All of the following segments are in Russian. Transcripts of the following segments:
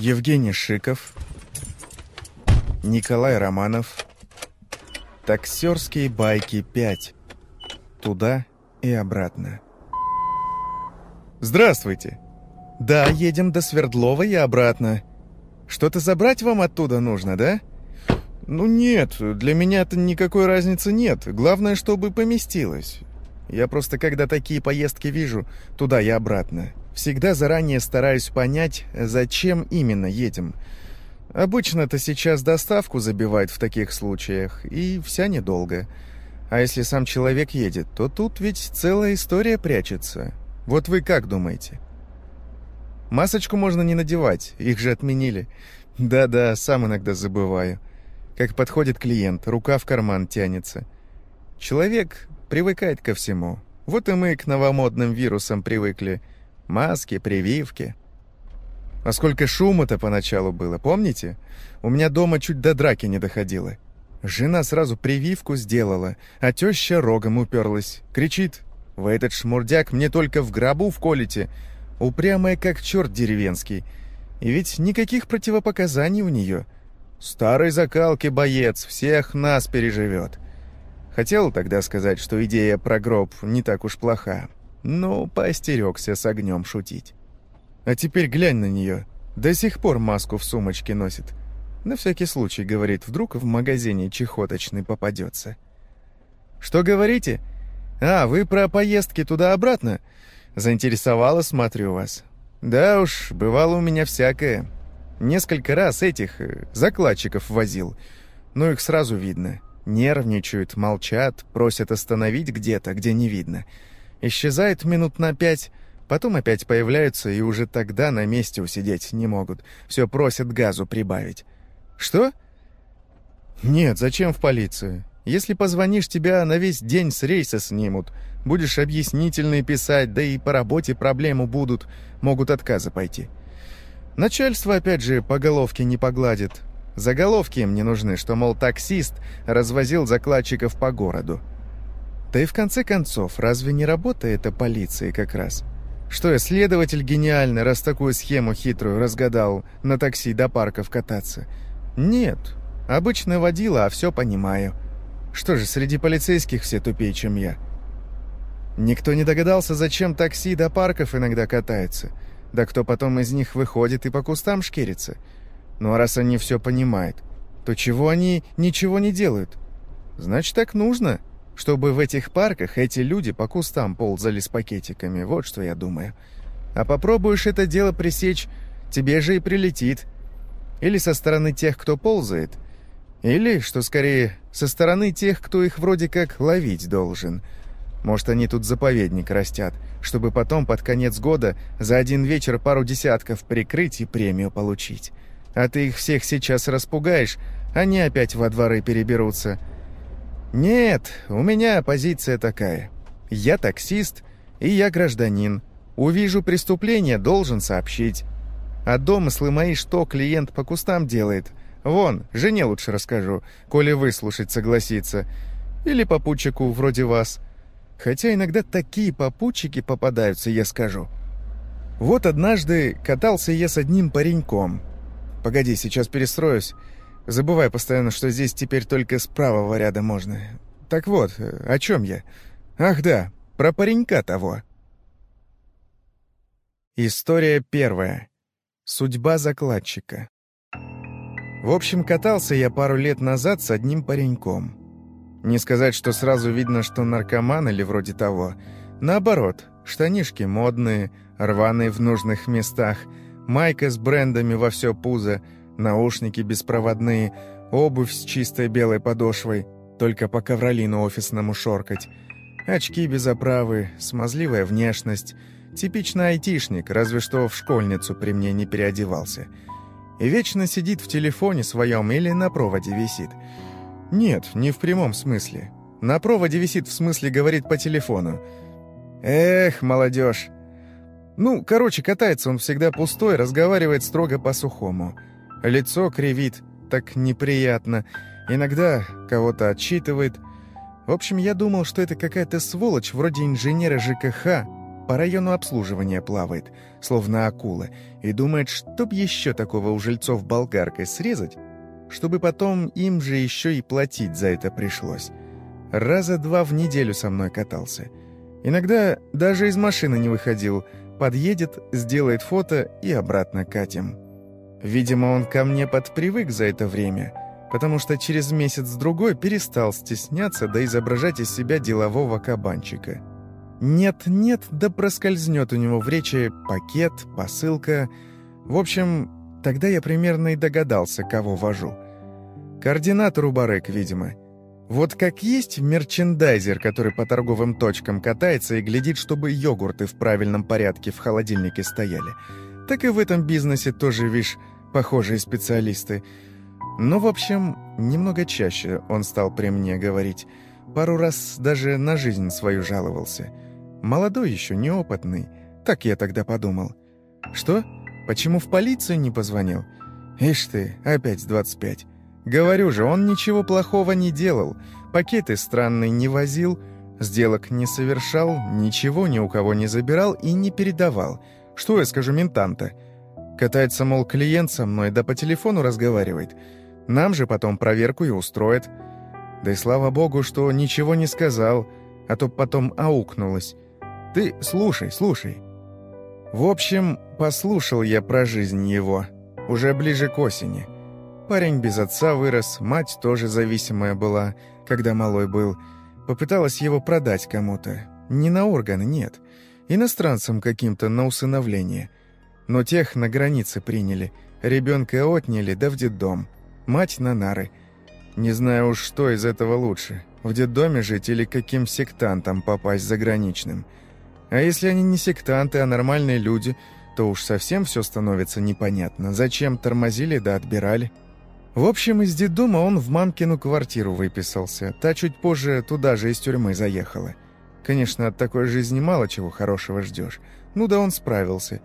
Евгений Шиков, Николай Романов, Таксерские байки 5. Туда и обратно. Здравствуйте. Да, едем до Свердлова и обратно. Что-то забрать вам оттуда нужно, да? Ну нет, для меня-то никакой разницы нет. Главное, чтобы поместилось. Я просто, когда такие поездки вижу, туда и обратно, всегда заранее стараюсь понять, зачем именно едем. Обычно-то сейчас доставку забивают в таких случаях, и вся недолго. А если сам человек едет, то тут ведь целая история прячется. Вот вы как думаете? Масочку можно не надевать, их же отменили. Да-да, сам иногда забываю. Как подходит клиент, рука в карман тянется. Человек привыкает ко всему. Вот и мы к новомодным вирусам привыкли. Маски, прививки. А сколько шума-то поначалу было, помните? У меня дома чуть до драки не доходило. Жена сразу прививку сделала, а теща рогом уперлась. Кричит, «Вы этот шмурдяк мне только в гробу вколите!» Упрямая, как черт деревенский. И ведь никаких противопоказаний у нее. Старой закалки боец, всех нас переживет. Хотел тогда сказать, что идея про гроб не так уж плоха, но поостерегся с огнем шутить. А теперь глянь на нее. До сих пор маску в сумочке носит. На всякий случай, говорит, вдруг в магазине чехоточный попадется. Что говорите? А, вы про поездки туда-обратно? Заинтересовало, смотрю вас. Да уж, бывало у меня всякое. Несколько раз этих э, закладчиков возил. Но их сразу видно. Нервничают, молчат, просят остановить где-то, где не видно. Исчезает минут на пять, Потом опять появляются и уже тогда на месте усидеть не могут. Все просят газу прибавить. Что? Нет, зачем в полицию? Если позвонишь, тебя на весь день с рейса снимут. Будешь объяснительные писать, да и по работе проблемы будут. Могут отказы пойти. Начальство, опять же, по головке не погладит. Заголовки им не нужны, что, мол, таксист развозил закладчиков по городу. Да и в конце концов, разве не работа это полиции как раз? Что я, следователь гениальный, раз такую схему хитрую разгадал на такси до парков кататься? Нет, обычно водила, а все понимаю. Что же, среди полицейских все тупее, чем я. Никто не догадался, зачем такси до парков иногда катается. Да кто потом из них выходит и по кустам шкерится. Ну а раз они все понимают, то чего они ничего не делают? Значит, так нужно чтобы в этих парках эти люди по кустам ползали с пакетиками. Вот что я думаю. А попробуешь это дело пресечь, тебе же и прилетит. Или со стороны тех, кто ползает, или, что скорее, со стороны тех, кто их вроде как ловить должен. Может, они тут заповедник растят, чтобы потом под конец года за один вечер пару десятков прикрыть и премию получить. А ты их всех сейчас распугаешь, они опять во дворы переберутся – «Нет, у меня позиция такая. Я таксист, и я гражданин. Увижу преступление, должен сообщить. А домыслы мои, что клиент по кустам делает? Вон, жене лучше расскажу, коли выслушать согласится. Или попутчику вроде вас. Хотя иногда такие попутчики попадаются, я скажу. Вот однажды катался я с одним пареньком. Погоди, сейчас перестроюсь. Забываю постоянно, что здесь теперь только с правого ряда можно. Так вот, о чем я? Ах да, про паренька того. История первая. Судьба закладчика. В общем, катался я пару лет назад с одним пареньком. Не сказать, что сразу видно, что наркоман или вроде того. Наоборот, штанишки модные, рваные в нужных местах, майка с брендами во все пузо — наушники беспроводные, обувь с чистой белой подошвой, только по ковролину офисному шоркать, очки без оправы, смазливая внешность, типичный айтишник, разве что в школьницу при мне не переодевался. И вечно сидит в телефоне своем или на проводе висит. Нет, не в прямом смысле. На проводе висит в смысле говорит по телефону. Эх, молодежь. Ну, короче, катается он всегда пустой, разговаривает строго по-сухому. Лицо кривит, так неприятно. Иногда кого-то отчитывает. В общем, я думал, что это какая-то сволочь вроде инженера ЖКХ. по району обслуживания плавает, словно акула, и думает, чтоб еще такого у жильцов болгаркой срезать, чтобы потом им же еще и платить за это пришлось. Раза два в неделю со мной катался. Иногда даже из машины не выходил, подъедет, сделает фото и обратно катим. Видимо, он ко мне подпривык за это время, потому что через месяц-другой перестал стесняться да изображать из себя делового кабанчика. Нет-нет, да проскользнет у него в речи пакет, посылка. В общем, тогда я примерно и догадался, кого вожу. Координатор у Барек, видимо. Вот как есть мерчендайзер, который по торговым точкам катается и глядит, чтобы йогурты в правильном порядке в холодильнике стояли, так и в этом бизнесе тоже, видишь, похожие специалисты. Но, в общем, немного чаще он стал при мне говорить. Пару раз даже на жизнь свою жаловался. Молодой еще, неопытный. Так я тогда подумал. Что? Почему в полицию не позвонил? Ишь ты, опять 25. Говорю же, он ничего плохого не делал. Пакеты странные не возил, сделок не совершал, ничего ни у кого не забирал и не передавал. Что я скажу ментанта? Катается, мол, клиент со мной, да по телефону разговаривает. Нам же потом проверку и устроит. Да и слава богу, что ничего не сказал, а то потом аукнулось. Ты слушай, слушай. В общем, послушал я про жизнь его, уже ближе к осени. Парень без отца вырос, мать тоже зависимая была, когда малой был. Попыталась его продать кому-то. Не на органы, нет. Иностранцам каким-то на усыновление. Но тех на границе приняли. Ребенка отняли, да в детдом. Мать на нары. Не знаю уж, что из этого лучше. В детдоме жить или каким сектантам попасть заграничным. А если они не сектанты, а нормальные люди, то уж совсем все становится непонятно. Зачем тормозили да отбирали? В общем, из детдома он в мамкину квартиру выписался. Та чуть позже туда же из тюрьмы заехала. Конечно, от такой жизни мало чего хорошего ждешь. Ну да он справился.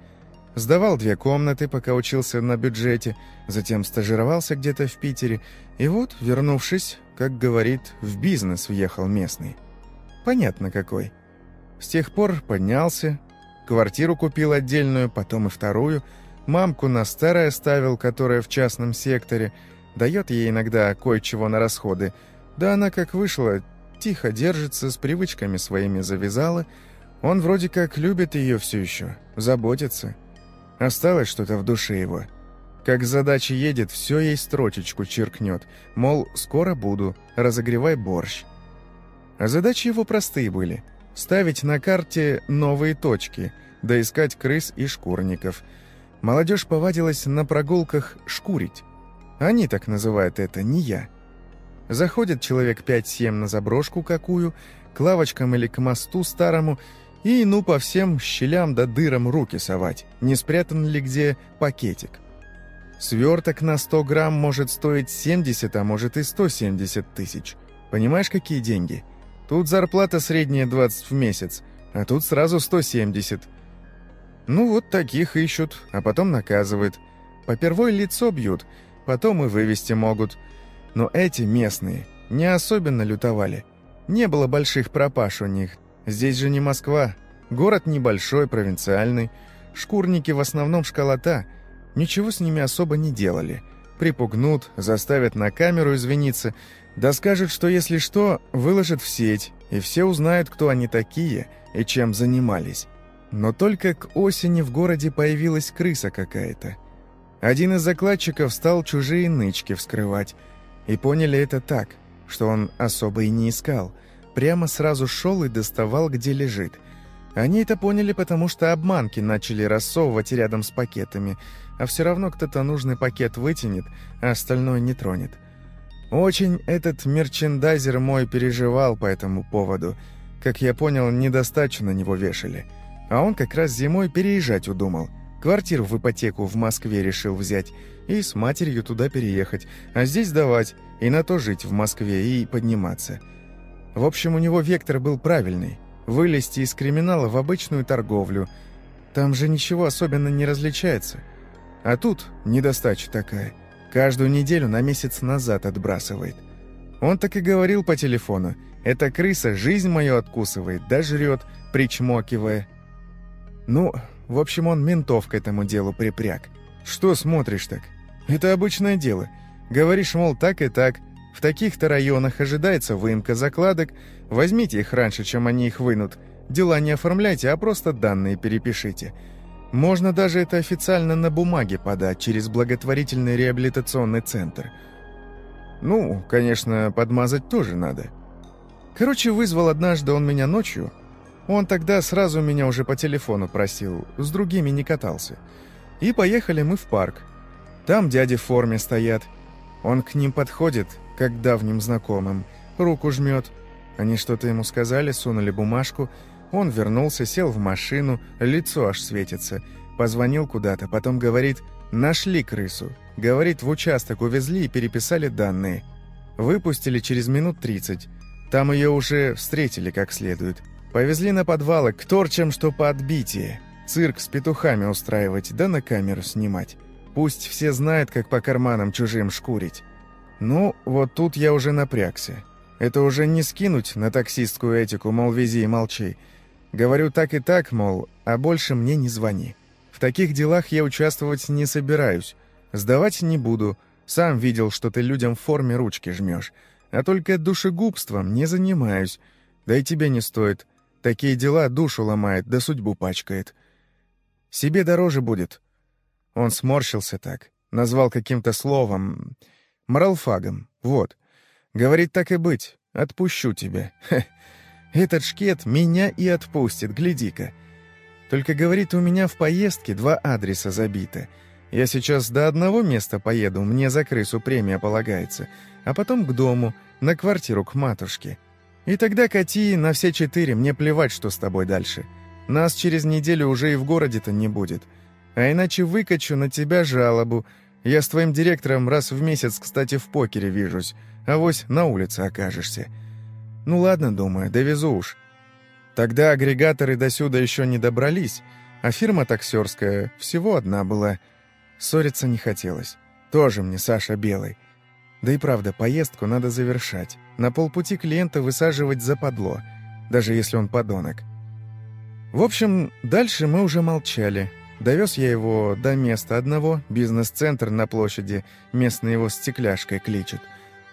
Сдавал две комнаты, пока учился на бюджете, затем стажировался где-то в Питере, и вот, вернувшись, как говорит, в бизнес въехал местный. Понятно какой. С тех пор поднялся, квартиру купил отдельную, потом и вторую, мамку на старое ставил, которая в частном секторе – Дает ей иногда кое-чего на расходы. Да она как вышла, тихо держится, с привычками своими завязала. Он вроде как любит ее все еще, заботится. Осталось что-то в душе его. Как задача едет, все ей строчечку черкнет. Мол, скоро буду, разогревай борщ. А задачи его простые были. Ставить на карте новые точки, да искать крыс и шкурников. Молодежь повадилась на прогулках шкурить. Они так называют это, не я. Заходит человек 5-7 на заброшку какую, к лавочкам или к мосту старому, и ну по всем щелям да дырам руки совать, не спрятан ли где пакетик. Сверток на 100 грамм может стоить 70, а может и 170 тысяч. Понимаешь, какие деньги? Тут зарплата средняя 20 в месяц, а тут сразу 170. Ну вот таких ищут, а потом наказывают. Попервой лицо бьют – потом и вывести могут. Но эти местные не особенно лютовали. Не было больших пропаж у них. Здесь же не Москва. Город небольшой, провинциальный. Шкурники в основном школота. Ничего с ними особо не делали. Припугнут, заставят на камеру извиниться, да скажут, что если что, выложат в сеть, и все узнают, кто они такие и чем занимались. Но только к осени в городе появилась крыса какая-то. Один из закладчиков стал чужие нычки вскрывать. И поняли это так, что он особо и не искал. Прямо сразу шел и доставал, где лежит. Они это поняли, потому что обманки начали рассовывать рядом с пакетами, а все равно кто-то нужный пакет вытянет, а остальное не тронет. Очень этот мерчендайзер мой переживал по этому поводу. Как я понял, недостачу на него вешали. А он как раз зимой переезжать удумал – Квартиру в ипотеку в Москве решил взять и с матерью туда переехать, а здесь давать, и на то жить в Москве и подниматься. В общем, у него вектор был правильный. Вылезти из криминала в обычную торговлю. Там же ничего особенно не различается. А тут недостача такая. Каждую неделю на месяц назад отбрасывает. Он так и говорил по телефону. «Эта крыса жизнь мою откусывает, да жрет, причмокивая». Ну, в общем, он ментов к этому делу припряг. Что смотришь так? Это обычное дело. Говоришь, мол, так и так. В таких-то районах ожидается выемка закладок. Возьмите их раньше, чем они их вынут. Дела не оформляйте, а просто данные перепишите. Можно даже это официально на бумаге подать через благотворительный реабилитационный центр. Ну, конечно, подмазать тоже надо. Короче, вызвал однажды он меня ночью. Он тогда сразу меня уже по телефону просил, с другими не катался. И поехали мы в парк. Там дяди в форме стоят. Он к ним подходит, как давним знакомым, руку жмет. Они что-то ему сказали, сунули бумажку. Он вернулся, сел в машину, лицо аж светится. Позвонил куда-то, потом говорит «Нашли крысу». Говорит, в участок увезли и переписали данные. Выпустили через минут 30. Там ее уже встретили как следует. Повезли на подвалы к торчам, что по отбитии. Цирк с петухами устраивать, да на камеру снимать. Пусть все знают, как по карманам чужим шкурить. Ну, вот тут я уже напрягся. Это уже не скинуть на таксистскую этику, мол, вези и молчи. Говорю так и так, мол, а больше мне не звони. В таких делах я участвовать не собираюсь. Сдавать не буду. Сам видел, что ты людям в форме ручки жмешь. А только душегубством не занимаюсь. Да и тебе не стоит. Такие дела душу ломает, да судьбу пачкает. Себе дороже будет. Он сморщился так. Назвал каким-то словом... Моралфагом. Вот. Говорит, так и быть. Отпущу тебя. Хе. Этот шкет меня и отпустит, гляди-ка. Только, говорит, у меня в поездке два адреса забиты. Я сейчас до одного места поеду, мне за крысу премия полагается, а потом к дому, на квартиру к матушке. И тогда кати на все четыре, мне плевать, что с тобой дальше. Нас через неделю уже и в городе-то не будет. А иначе выкачу на тебя жалобу. Я с твоим директором раз в месяц, кстати, в покере вижусь. Авось на улице окажешься. Ну ладно, думаю, довезу уж. Тогда агрегаторы до сюда еще не добрались, а фирма таксерская всего одна была. Ссориться не хотелось. Тоже мне Саша Белый. Да и правда, поездку надо завершать. На полпути клиента высаживать западло, даже если он подонок. В общем, дальше мы уже молчали. Довез я его до места одного, бизнес-центр на площади, местные его стекляшкой кличут.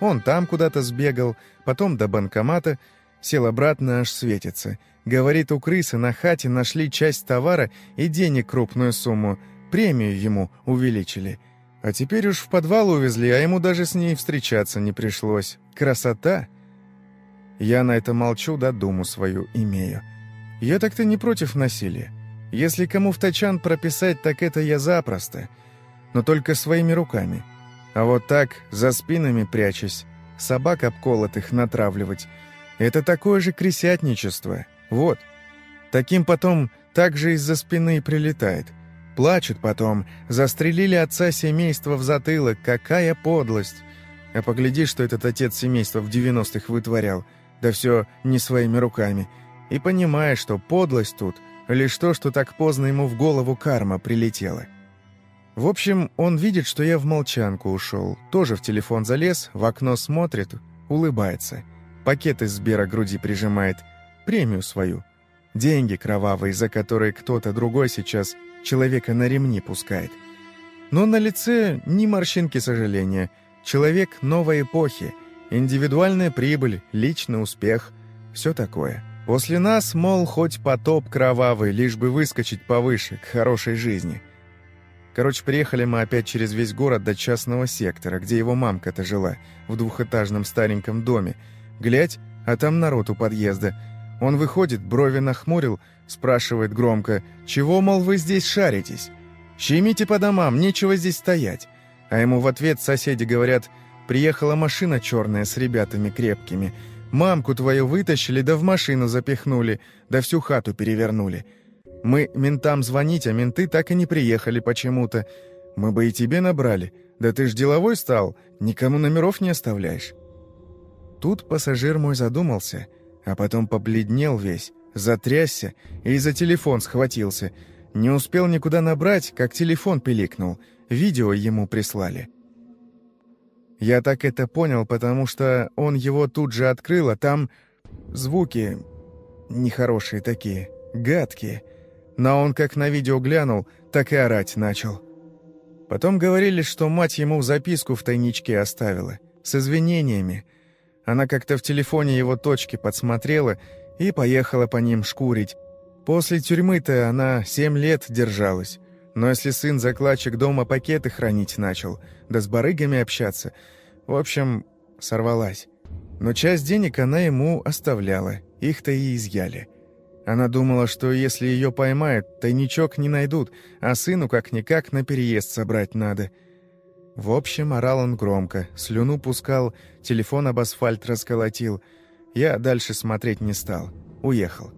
Он там куда-то сбегал, потом до банкомата, сел обратно, аж светится. Говорит, у крысы на хате нашли часть товара и денег крупную сумму, премию ему увеличили. А теперь уж в подвал увезли, а ему даже с ней встречаться не пришлось. Красота! Я на это молчу, да думу свою имею. Я так-то не против насилия. Если кому в тачан прописать, так это я запросто. Но только своими руками. А вот так, за спинами прячась, собак обколотых натравливать — это такое же кресятничество. Вот. Таким потом так же из-за спины прилетает. Плачут потом, застрелили отца семейства в затылок, какая подлость. А погляди, что этот отец семейства в 90-х вытворял, да все не своими руками. И понимаешь, что подлость тут — лишь то, что так поздно ему в голову карма прилетела. В общем, он видит, что я в молчанку ушел. Тоже в телефон залез, в окно смотрит, улыбается. Пакет из Сбера груди прижимает. Премию свою. Деньги кровавые, за которые кто-то другой сейчас человека на ремни пускает. Но на лице ни морщинки сожаления. Человек новой эпохи. Индивидуальная прибыль, личный успех. Все такое. После нас, мол, хоть потоп кровавый, лишь бы выскочить повыше, к хорошей жизни. Короче, приехали мы опять через весь город до частного сектора, где его мамка-то жила, в двухэтажном стареньком доме. Глядь, а там народ у подъезда. Он выходит, брови нахмурил, спрашивает громко, «Чего, мол, вы здесь шаритесь? Щемите по домам, нечего здесь стоять». А ему в ответ соседи говорят, «Приехала машина черная с ребятами крепкими. Мамку твою вытащили, да в машину запихнули, да всю хату перевернули». Мы ментам звонить, а менты так и не приехали почему-то. Мы бы и тебе набрали. Да ты ж деловой стал, никому номеров не оставляешь». Тут пассажир мой задумался, а потом побледнел весь, затрясся и за телефон схватился. Не успел никуда набрать, как телефон пиликнул. Видео ему прислали. Я так это понял, потому что он его тут же открыл, а там звуки нехорошие такие, гадкие. но он как на видео глянул, так и орать начал. Потом говорили, что мать ему записку в тайничке оставила, с извинениями. Она как-то в телефоне его точки подсмотрела и поехала по ним шкурить. После тюрьмы-то она семь лет держалась. Но если сын-закладчик дома пакеты хранить начал, да с барыгами общаться, в общем, сорвалась. Но часть денег она ему оставляла, их-то и изъяли. Она думала, что если ее поймают, тайничок не найдут, а сыну как-никак на переезд собрать надо. В общем, орал он громко, слюну пускал, телефон об асфальт расколотил. Я дальше смотреть не стал. Уехал.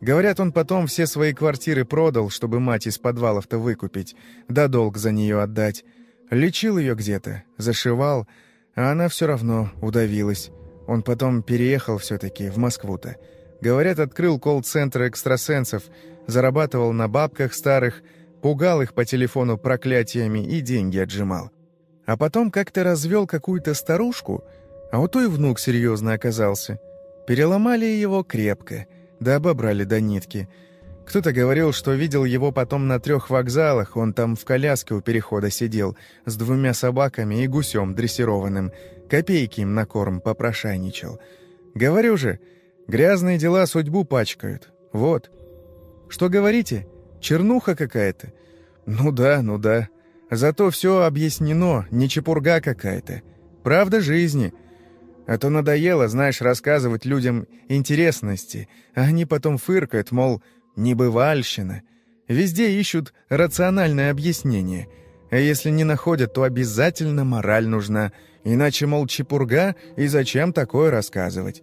Говорят, он потом все свои квартиры продал, чтобы мать из подвалов-то выкупить, да долг за нее отдать. Лечил ее где-то, зашивал, а она все равно удавилась. Он потом переехал все-таки в Москву-то. Говорят, открыл колл-центр экстрасенсов, зарабатывал на бабках старых, пугал их по телефону проклятиями и деньги отжимал. А потом как-то развел какую-то старушку, а у той внук серьезно оказался. Переломали его крепко, да обобрали до нитки. Кто-то говорил, что видел его потом на трех вокзалах, он там в коляске у перехода сидел, с двумя собаками и гусем дрессированным, копейки им на корм попрошайничал. Говорю же, Грязные дела судьбу пачкают. Вот. Что говорите? Чернуха какая-то? Ну да, ну да. Зато все объяснено, не чепурга какая-то. Правда жизни. А то надоело, знаешь, рассказывать людям интересности, а они потом фыркают, мол, небывальщина. Везде ищут рациональное объяснение. А если не находят, то обязательно мораль нужна. Иначе, мол, чепурга, и зачем такое рассказывать?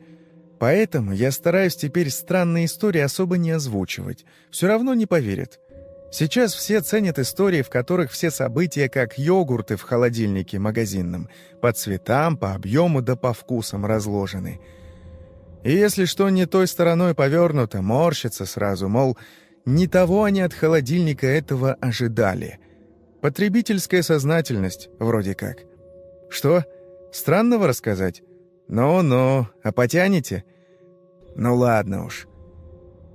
Поэтому я стараюсь теперь странные истории особо не озвучивать. Все равно не поверят. Сейчас все ценят истории, в которых все события как йогурты в холодильнике магазинном, по цветам, по объему да по вкусам разложены. И если что не той стороной повернуто, морщится сразу, мол, не того они от холодильника этого ожидали. Потребительская сознательность, вроде как. Что, странного рассказать? «Ну-ну, а потянете?» «Ну ладно уж.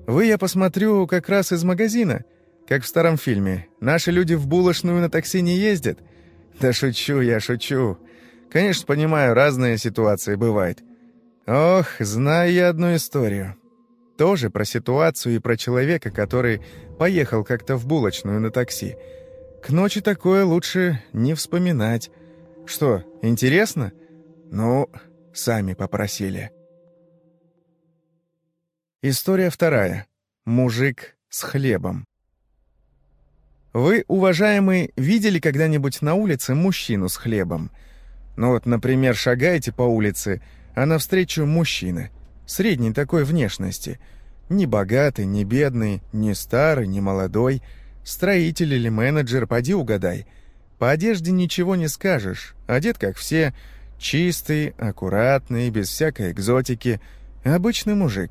Вы, я посмотрю, как раз из магазина, как в старом фильме. Наши люди в булочную на такси не ездят?» «Да шучу я, шучу. Конечно, понимаю, разные ситуации бывают. Ох, знаю я одну историю. Тоже про ситуацию и про человека, который поехал как-то в булочную на такси. К ночи такое лучше не вспоминать. Что, интересно? Ну, Сами попросили. История вторая. Мужик с хлебом. Вы, уважаемые, видели когда-нибудь на улице мужчину с хлебом? Ну вот, например, шагаете по улице, а навстречу мужчина. Средней такой внешности. Не богатый, не бедный, не старый, не молодой. Строитель или менеджер, поди угадай. По одежде ничего не скажешь. Одет, как все, Чистый, аккуратный, без всякой экзотики. Обычный мужик.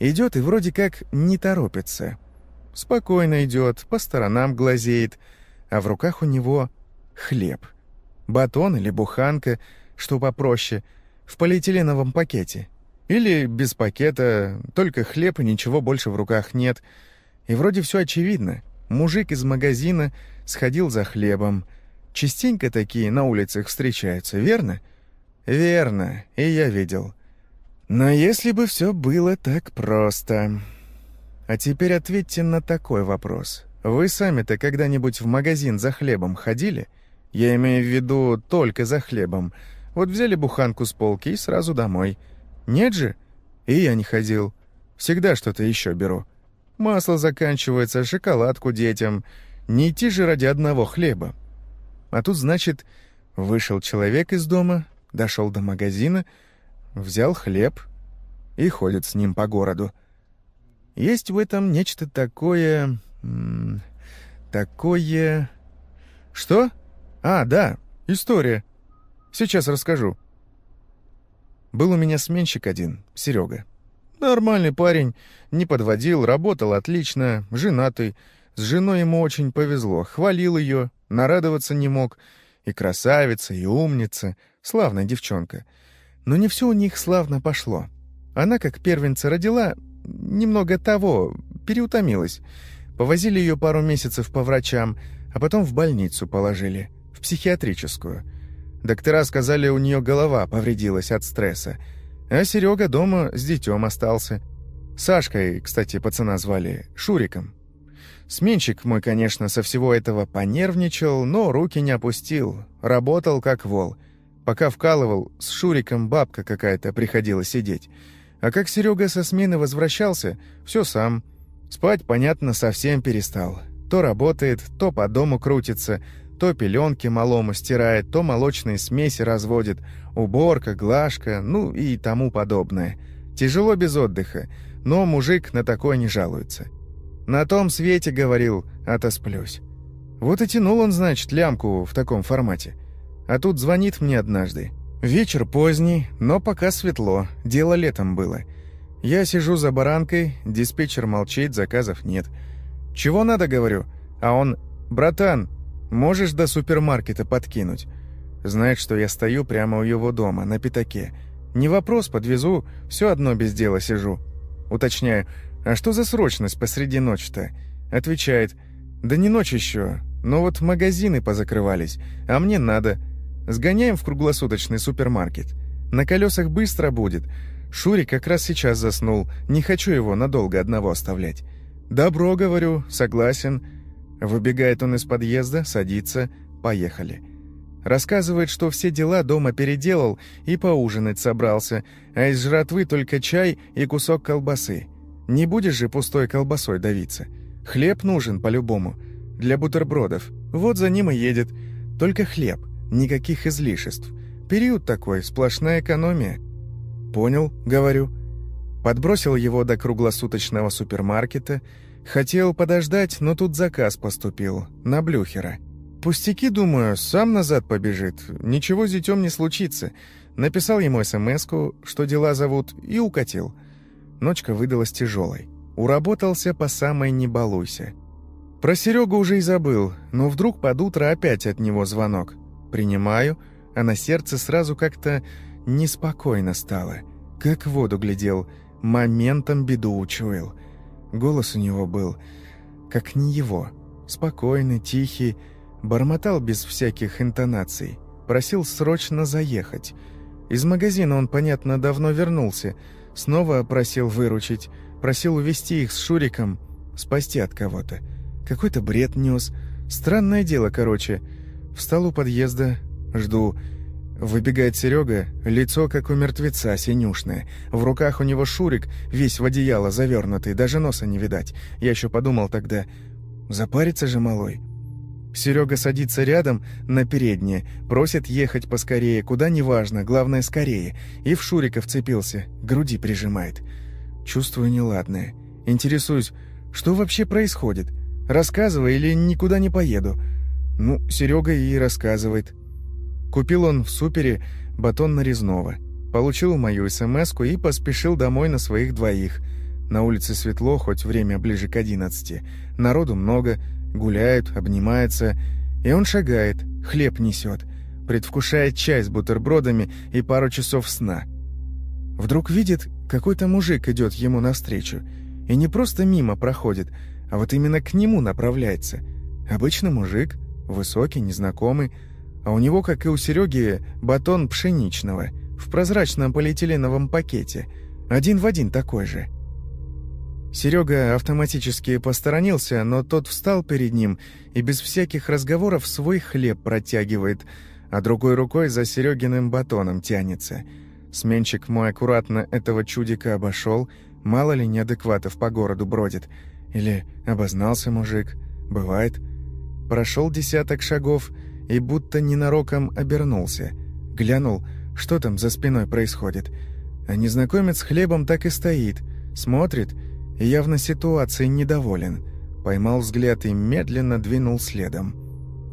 Идет и вроде как не торопится. Спокойно идет, по сторонам глазеет, а в руках у него хлеб. Батон или буханка, что попроще, в полиэтиленовом пакете. Или без пакета, только хлеб и ничего больше в руках нет. И вроде все очевидно. Мужик из магазина сходил за хлебом. Частенько такие на улицах встречаются, верно? — «Верно, и я видел. Но если бы все было так просто...» «А теперь ответьте на такой вопрос. Вы сами-то когда-нибудь в магазин за хлебом ходили? Я имею в виду только за хлебом. Вот взяли буханку с полки и сразу домой. Нет же? И я не ходил. Всегда что-то еще беру. Масло заканчивается, шоколадку детям. Не идти же ради одного хлеба. А тут, значит, вышел человек из дома, дошел до магазина, взял хлеб и ходит с ним по городу. Есть в этом нечто такое... такое... Что? А, да, история. Сейчас расскажу. Был у меня сменщик один, Серега. Нормальный парень, не подводил, работал отлично, женатый. С женой ему очень повезло, хвалил ее, нарадоваться не мог. И красавица, и умница — Славная девчонка. Но не все у них славно пошло. Она, как первенца родила, немного того, переутомилась. Повозили ее пару месяцев по врачам, а потом в больницу положили, в психиатрическую. Доктора сказали, у нее голова повредилась от стресса. А Серега дома с детем остался. Сашкой, кстати, пацана звали, Шуриком. Сменщик мой, конечно, со всего этого понервничал, но руки не опустил, работал как вол. Пока вкалывал, с Шуриком бабка какая-то приходила сидеть. А как Серега со смены возвращался, все сам. Спать, понятно, совсем перестал. То работает, то по дому крутится, то пеленки малому стирает, то молочные смеси разводит, уборка, глажка, ну и тому подобное. Тяжело без отдыха, но мужик на такое не жалуется. На том свете, говорил, отосплюсь. Вот и тянул он, значит, лямку в таком формате. А тут звонит мне однажды. Вечер поздний, но пока светло, дело летом было. Я сижу за баранкой, диспетчер молчит, заказов нет. «Чего надо?» — говорю. А он «Братан, можешь до супермаркета подкинуть?» Знает, что я стою прямо у его дома, на пятаке. Не вопрос, подвезу, все одно без дела сижу. Уточняю, а что за срочность посреди ночи-то? Отвечает, да не ночь еще, но вот магазины позакрывались, а мне надо. Сгоняем в круглосуточный супермаркет. На колесах быстро будет. Шурик как раз сейчас заснул. Не хочу его надолго одного оставлять. «Добро, — говорю, — согласен». Выбегает он из подъезда, садится. Поехали. Рассказывает, что все дела дома переделал и поужинать собрался, а из жратвы только чай и кусок колбасы. Не будешь же пустой колбасой давиться. Хлеб нужен по-любому. Для бутербродов. Вот за ним и едет. Только хлеб. Никаких излишеств. Период такой, сплошная экономия. «Понял», — говорю. Подбросил его до круглосуточного супермаркета. Хотел подождать, но тут заказ поступил. На Блюхера. Пустяки, думаю, сам назад побежит. Ничего с детем не случится. Написал ему смс что дела зовут, и укатил. Ночка выдалась тяжелой. Уработался по самой «не балуйся». Про Серегу уже и забыл, но вдруг под утро опять от него звонок. Принимаю, а на сердце сразу как-то неспокойно стало. Как в воду глядел, моментом беду учуял. Голос у него был, как не его. Спокойный, тихий, бормотал без всяких интонаций. Просил срочно заехать. Из магазина он, понятно, давно вернулся. Снова просил выручить, просил увести их с Шуриком, спасти от кого-то. Какой-то бред нес. Странное дело, короче. Встал у подъезда, жду. Выбегает Серега, лицо как у мертвеца, синюшное. В руках у него Шурик, весь в одеяло завернутый, даже носа не видать. Я еще подумал тогда, запарится же малой. Серега садится рядом на переднее, просит ехать поскорее, куда неважно, главное скорее, и в Шурика вцепился, груди прижимает. Чувствую неладное. Интересуюсь, что вообще происходит? Рассказывай или никуда не поеду? Ну, Серега и рассказывает. Купил он в супере батон нарезного. Получил мою смс и поспешил домой на своих двоих. На улице светло, хоть время ближе к одиннадцати. Народу много, гуляют, обнимаются. И он шагает, хлеб несет, предвкушает чай с бутербродами и пару часов сна. Вдруг видит, какой-то мужик идет ему навстречу. И не просто мимо проходит, а вот именно к нему направляется. Обычный мужик, высокий, незнакомый, а у него, как и у Сереги, батон пшеничного в прозрачном полиэтиленовом пакете, один в один такой же. Серега автоматически посторонился, но тот встал перед ним и без всяких разговоров свой хлеб протягивает, а другой рукой за Серегиным батоном тянется. Сменщик мой аккуратно этого чудика обошел, мало ли неадекватов по городу бродит – или обознался мужик. Бывает. Прошел десяток шагов и будто ненароком обернулся. Глянул, что там за спиной происходит. А незнакомец хлебом так и стоит. Смотрит и явно ситуацией недоволен. Поймал взгляд и медленно двинул следом.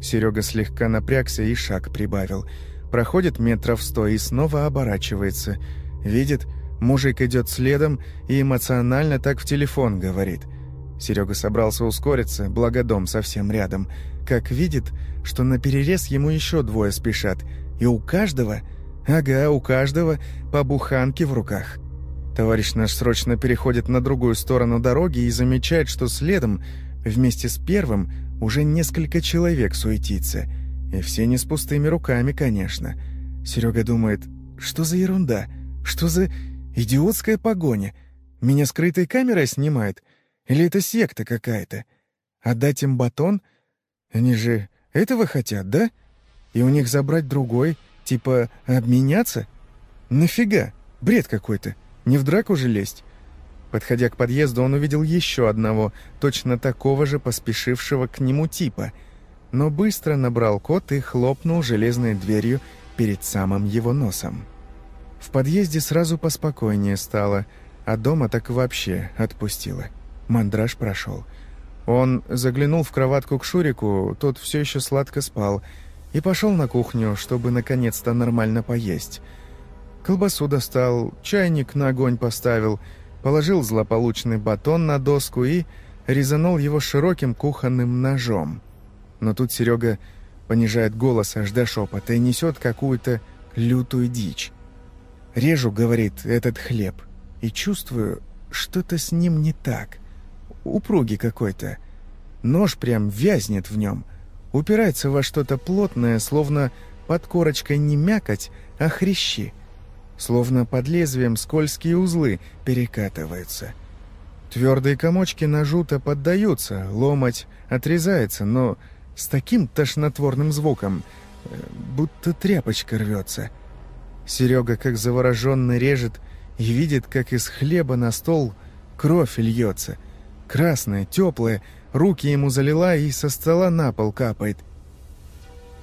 Серега слегка напрягся и шаг прибавил. Проходит метров сто и снова оборачивается. Видит, мужик идет следом и эмоционально так в телефон говорит – Серега собрался ускориться, благо дом совсем рядом. Как видит, что на перерез ему еще двое спешат. И у каждого, ага, у каждого по буханке в руках. Товарищ наш срочно переходит на другую сторону дороги и замечает, что следом, вместе с первым, уже несколько человек суетится. И все не с пустыми руками, конечно. Серега думает, что за ерунда? Что за идиотская погоня? Меня скрытой камерой снимает? Или это секта какая-то? Отдать им батон? Они же этого хотят, да? И у них забрать другой, типа обменяться? Нафига? Бред какой-то. Не в драку же лезть. Подходя к подъезду, он увидел еще одного, точно такого же поспешившего к нему типа, но быстро набрал код и хлопнул железной дверью перед самым его носом. В подъезде сразу поспокойнее стало, а дома так вообще отпустило. Мандраж прошел. Он заглянул в кроватку к Шурику, тот все еще сладко спал, и пошел на кухню, чтобы наконец-то нормально поесть. Колбасу достал, чайник на огонь поставил, положил злополучный батон на доску и резанул его широким кухонным ножом. Но тут Серега понижает голос аж до шепота и несет какую-то лютую дичь. «Режу, — говорит, — этот хлеб, и чувствую, что-то с ним не так. Упругий какой-то. Нож прям вязнет в нем, упирается во что-то плотное, словно под корочкой не мякоть, а хрящи словно под лезвием скользкие узлы перекатываются. Твердые комочки ножу-то поддаются, ломать отрезается, но с таким тошнотворным звуком, э, будто тряпочка рвется. Серега, как завороженный, режет и видит, как из хлеба на стол кровь льется. Красная, теплая, руки ему залила и со стола на пол капает.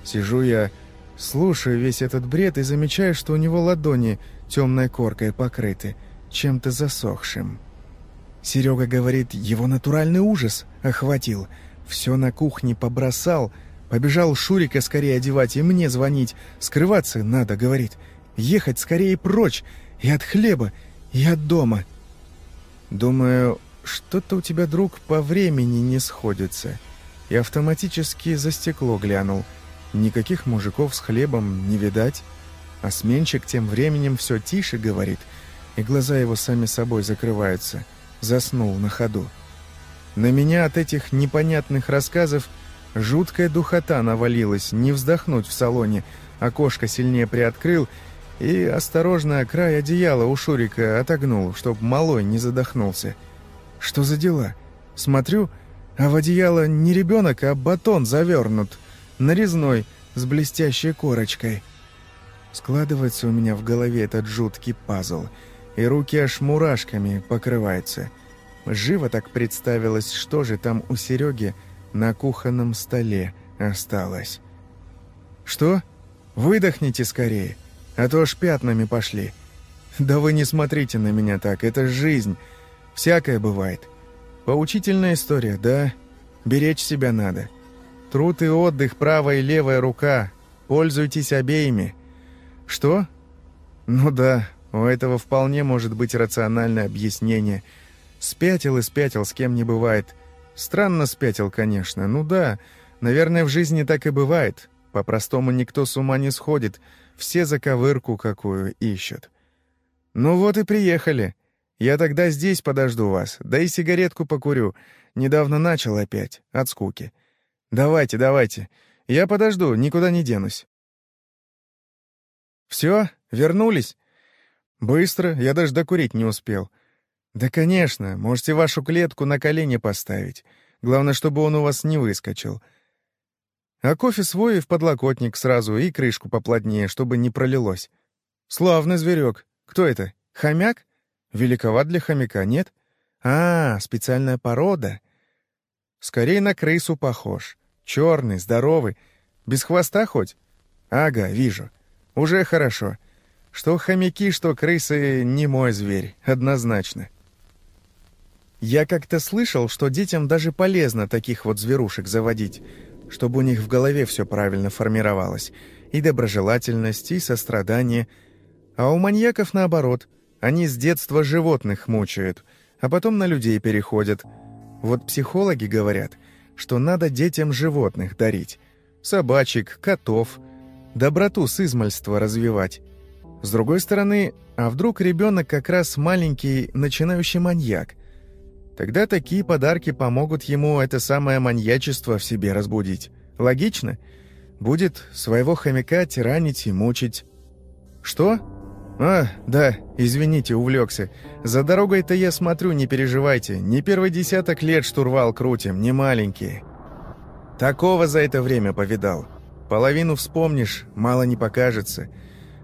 Сижу я Слушаю весь этот бред и замечаю, что у него ладони темной коркой покрыты, чем-то засохшим. Серега говорит, его натуральный ужас охватил. Все на кухне побросал, побежал Шурика скорее одевать и мне звонить. Скрываться надо, говорит. Ехать скорее прочь, и от хлеба, и от дома. Думаю, что-то у тебя, друг, по времени не сходится. И автоматически за стекло глянул — Никаких мужиков с хлебом не видать. А сменщик тем временем все тише говорит, и глаза его сами собой закрываются. Заснул на ходу. На меня от этих непонятных рассказов жуткая духота навалилась, не вздохнуть в салоне. Окошко сильнее приоткрыл и осторожно край одеяла у Шурика отогнул, чтоб малой не задохнулся. Что за дела? Смотрю, а в одеяло не ребенок, а батон завернут нарезной, с блестящей корочкой. Складывается у меня в голове этот жуткий пазл, и руки аж мурашками покрываются. Живо так представилось, что же там у Сереги на кухонном столе осталось. «Что? Выдохните скорее, а то аж пятнами пошли. Да вы не смотрите на меня так, это жизнь. Всякое бывает. Поучительная история, да? Беречь себя надо». Труд и отдых, правая и левая рука. Пользуйтесь обеими. Что? Ну да, у этого вполне может быть рациональное объяснение. Спятил и спятил, с кем не бывает. Странно спятил, конечно. Ну да, наверное, в жизни так и бывает. По-простому никто с ума не сходит. Все заковырку какую ищут. Ну вот и приехали. Я тогда здесь подожду вас, да и сигаретку покурю. Недавно начал опять, от скуки. «Давайте, давайте. Я подожду, никуда не денусь». «Все? Вернулись?» «Быстро, я даже докурить не успел». «Да, конечно, можете вашу клетку на колени поставить. Главное, чтобы он у вас не выскочил. А кофе свой в подлокотник сразу и крышку поплотнее, чтобы не пролилось. Славный зверек. Кто это? Хомяк? Великоват для хомяка, нет? А, специальная порода. Скорее на крысу похож. Черный, здоровый. Без хвоста хоть? Ага, вижу. Уже хорошо. Что хомяки, что крысы — не мой зверь, однозначно. Я как-то слышал, что детям даже полезно таких вот зверушек заводить, чтобы у них в голове все правильно формировалось. И доброжелательность, и сострадание. А у маньяков наоборот. Они с детства животных мучают, а потом на людей переходят — вот психологи говорят, что надо детям животных дарить. Собачек, котов. Доброту с измальства развивать. С другой стороны, а вдруг ребенок как раз маленький начинающий маньяк? Тогда такие подарки помогут ему это самое маньячество в себе разбудить. Логично? Будет своего хомяка тиранить и мучить. Что? А, да, извините, увлекся. За дорогой-то я смотрю, не переживайте. Не первый десяток лет штурвал крутим, не маленькие. Такого за это время повидал. Половину вспомнишь, мало не покажется.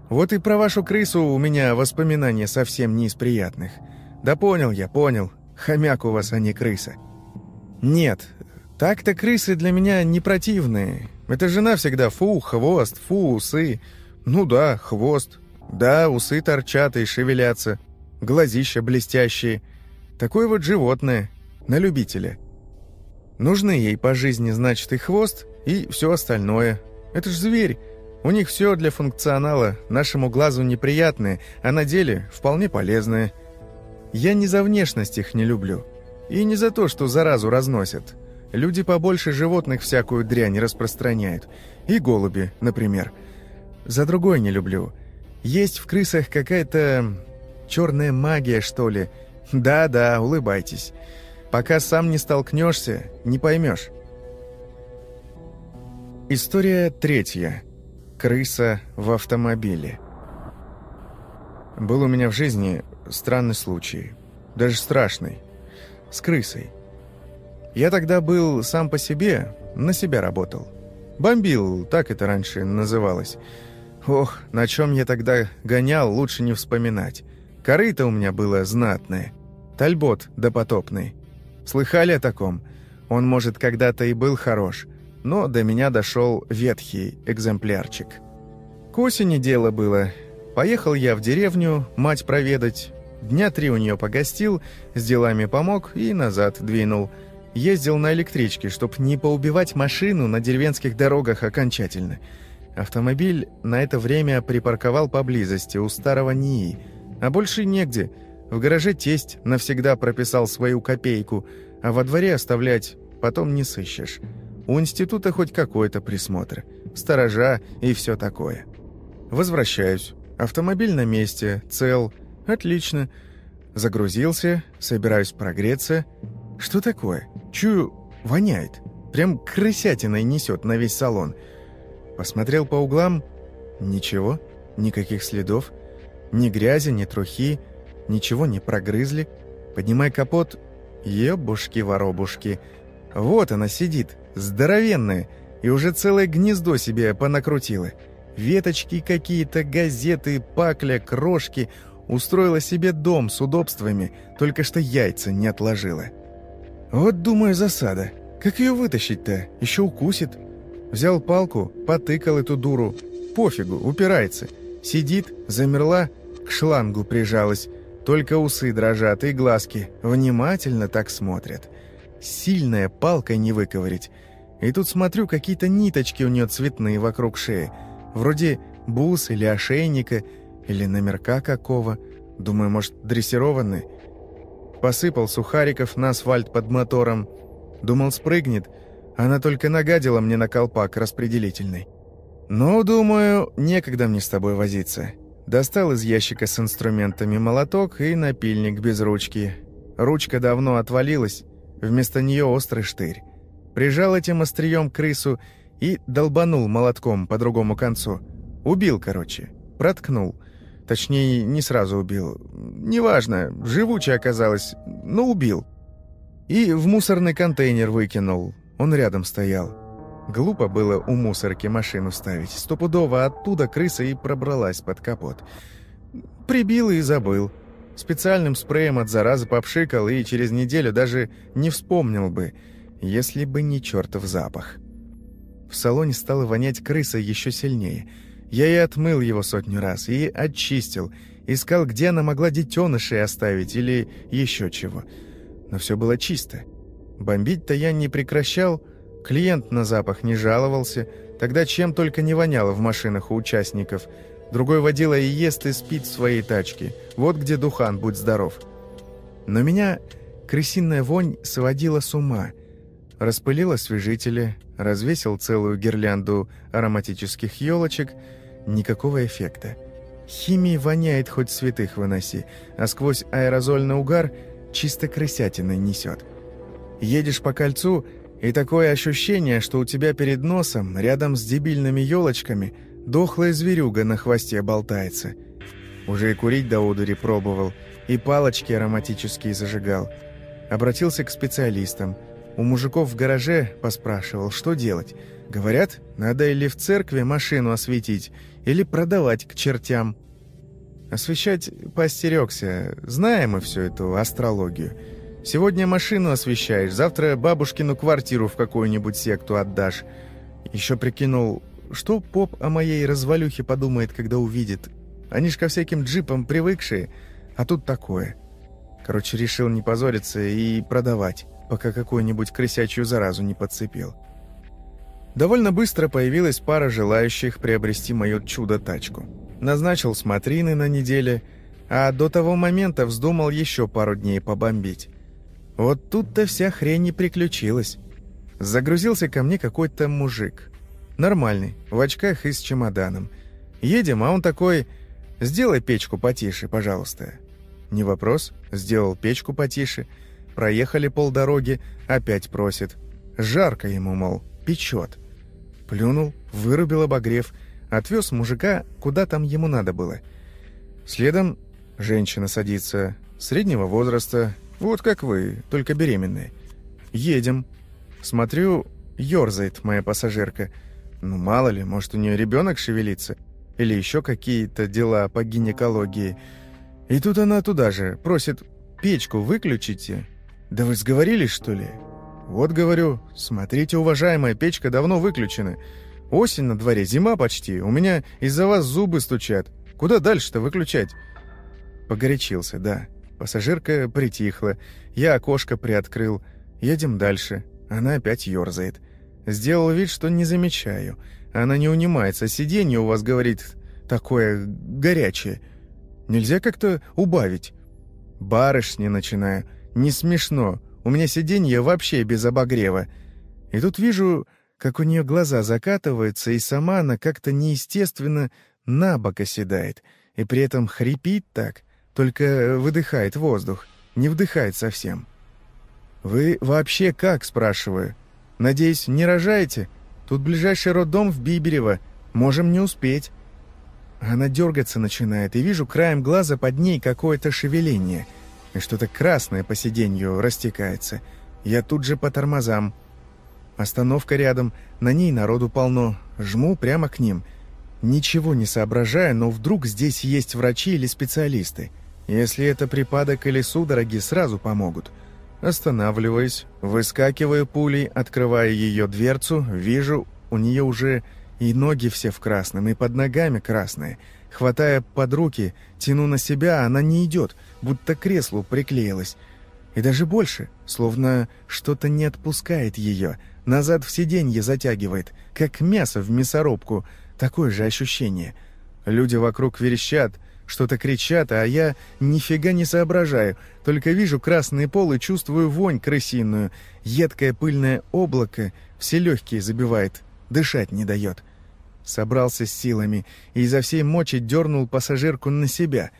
Вот и про вашу крысу у меня воспоминания совсем не из приятных. Да понял я, понял. Хомяк у вас, а не крыса. Нет, так-то крысы для меня не противные. Это жена всегда фу, хвост, фу, усы. Ну да, хвост. Да, усы торчат и шевелятся. Глазища блестящие. Такое вот животное. На любителя. Нужны ей по жизни, значит, и хвост, и все остальное. Это ж зверь. У них все для функционала, нашему глазу неприятное, а на деле вполне полезное. Я не за внешность их не люблю. И не за то, что заразу разносят. Люди побольше животных всякую дрянь распространяют. И голуби, например. За другой не люблю. Есть в крысах какая-то черная магия, что ли. Да-да, улыбайтесь. Пока сам не столкнешься, не поймешь. История третья. Крыса в автомобиле. Был у меня в жизни странный случай. Даже страшный. С крысой. Я тогда был сам по себе, на себя работал. Бомбил, так это раньше называлось. Ох, на чем я тогда гонял, лучше не вспоминать. Корыто у меня было знатное. Тальбот допотопный. Слыхали о таком? Он, может, когда-то и был хорош, но до меня дошел ветхий экземплярчик. К осени дело было. Поехал я в деревню мать проведать. Дня три у нее погостил, с делами помог и назад двинул – Ездил на электричке, чтобы не поубивать машину на деревенских дорогах окончательно. Автомобиль на это время припарковал поблизости, у старого НИИ. А больше негде. В гараже тесть навсегда прописал свою копейку, а во дворе оставлять потом не сыщешь. У института хоть какой-то присмотр. Сторожа и все такое. Возвращаюсь. Автомобиль на месте, цел. Отлично. Загрузился, собираюсь прогреться. Что такое? Чую, воняет. Прям крысятиной несет на весь салон. Посмотрел по углам. Ничего, никаких следов. Ни грязи, ни трухи. Ничего не прогрызли. Поднимай капот. Ебушки-воробушки. Вот она сидит, здоровенная, и уже целое гнездо себе понакрутила. Веточки какие-то, газеты, пакля, крошки. Устроила себе дом с удобствами, только что яйца не отложила. Вот, думаю, засада. Как ее вытащить-то? Еще укусит. Взял палку, потыкал эту дуру. Пофигу, упирается. Сидит, замерла, к шлангу прижалась. Только усы дрожат и глазки. Внимательно так смотрят. Сильная палкой не выковырить. И тут смотрю, какие-то ниточки у нее цветные вокруг шеи. Вроде бус или ошейника, или номерка какого. Думаю, может, дрессированные. Посыпал сухариков на асфальт под мотором. Думал, спрыгнет. Она только нагадила мне на колпак распределительный. «Ну, думаю, некогда мне с тобой возиться». Достал из ящика с инструментами молоток и напильник без ручки. Ручка давно отвалилась, вместо нее острый штырь. Прижал этим острием крысу и долбанул молотком по другому концу. Убил, короче. Проткнул. Точнее, не сразу убил. Неважно, живучий оказалось, но убил. И в мусорный контейнер выкинул. Он рядом стоял. Глупо было у мусорки машину ставить. Стопудово оттуда крыса и пробралась под капот. Прибил и забыл. Специальным спреем от заразы попшикал и через неделю даже не вспомнил бы, если бы не чертов запах. В салоне стало вонять крыса еще сильнее — я и отмыл его сотню раз, и очистил, искал, где она могла детенышей оставить или еще чего. Но все было чисто. Бомбить-то я не прекращал, клиент на запах не жаловался, тогда чем только не воняло в машинах у участников. Другой водила и ест, и спит в своей тачке. Вот где Духан, будь здоров. Но меня крысиная вонь сводила с ума. Распылил освежители, развесил целую гирлянду ароматических елочек — Никакого эффекта. Химии воняет хоть святых выноси, а сквозь аэрозольный угар чисто крысятиной несет. Едешь по кольцу, и такое ощущение, что у тебя перед носом, рядом с дебильными елочками, дохлая зверюга на хвосте болтается. Уже и курить до одури пробовал, и палочки ароматические зажигал. Обратился к специалистам. У мужиков в гараже поспрашивал, что делать. Говорят, надо или в церкви машину осветить, или продавать к чертям. Освещать поостерегся. Знаем мы всю эту астрологию. Сегодня машину освещаешь, завтра бабушкину квартиру в какую-нибудь секту отдашь. Еще прикинул, что поп о моей развалюхе подумает, когда увидит. Они ж ко всяким джипам привыкшие, а тут такое. Короче, решил не позориться и продавать, пока какую-нибудь крысячью заразу не подцепил. Довольно быстро появилась пара желающих приобрести мою чудо-тачку. Назначил смотрины на неделе, а до того момента вздумал еще пару дней побомбить. Вот тут-то вся хрень и приключилась. Загрузился ко мне какой-то мужик. Нормальный, в очках и с чемоданом. Едем, а он такой «Сделай печку потише, пожалуйста». Не вопрос, сделал печку потише. Проехали полдороги, опять просит. Жарко ему, мол, печет. Плюнул, вырубил обогрев, отвез мужика, куда там ему надо было. Следом женщина садится, среднего возраста, вот как вы, только беременная. Едем. Смотрю, ерзает моя пассажирка. Ну, мало ли, может, у нее ребенок шевелится. Или еще какие-то дела по гинекологии. И тут она туда же, просит, печку выключите. Да вы сговорились, что ли? Вот говорю, смотрите, уважаемая, печка давно выключена. Осень на дворе, зима почти. У меня из-за вас зубы стучат. Куда дальше-то выключать? Погорячился, да. Пассажирка притихла. Я окошко приоткрыл. Едем дальше. Она опять ерзает. Сделал вид, что не замечаю. Она не унимается. Сиденье у вас, говорит, такое горячее. Нельзя как-то убавить? Барышни начинаю. Не смешно. У меня сиденье вообще без обогрева. И тут вижу, как у нее глаза закатываются, и сама она как-то неестественно на бок оседает, и при этом хрипит так, только выдыхает воздух, не вдыхает совсем. «Вы вообще как?» — спрашиваю. «Надеюсь, не рожаете? Тут ближайший роддом в Биберево. Можем не успеть». Она дергаться начинает, и вижу краем глаза под ней какое-то шевеление — и что-то красное по сиденью растекается. Я тут же по тормозам. Остановка рядом, на ней народу полно. Жму прямо к ним. Ничего не соображаю, но вдруг здесь есть врачи или специалисты. Если это припадок или судороги, сразу помогут. Останавливаюсь, выскакиваю пулей, открываю ее дверцу, вижу, у нее уже и ноги все в красном, и под ногами красные — Хватая под руки, тяну на себя, она не идет, будто к креслу приклеилась. И даже больше, словно что-то не отпускает ее, назад в сиденье затягивает, как мясо в мясорубку. Такое же ощущение. Люди вокруг верещат, что-то кричат, а я нифига не соображаю, только вижу красный пол и чувствую вонь крысиную. Едкое пыльное облако все легкие забивает, дышать не дает. — Собрался с силами и изо всей мочи дернул пассажирку на себя.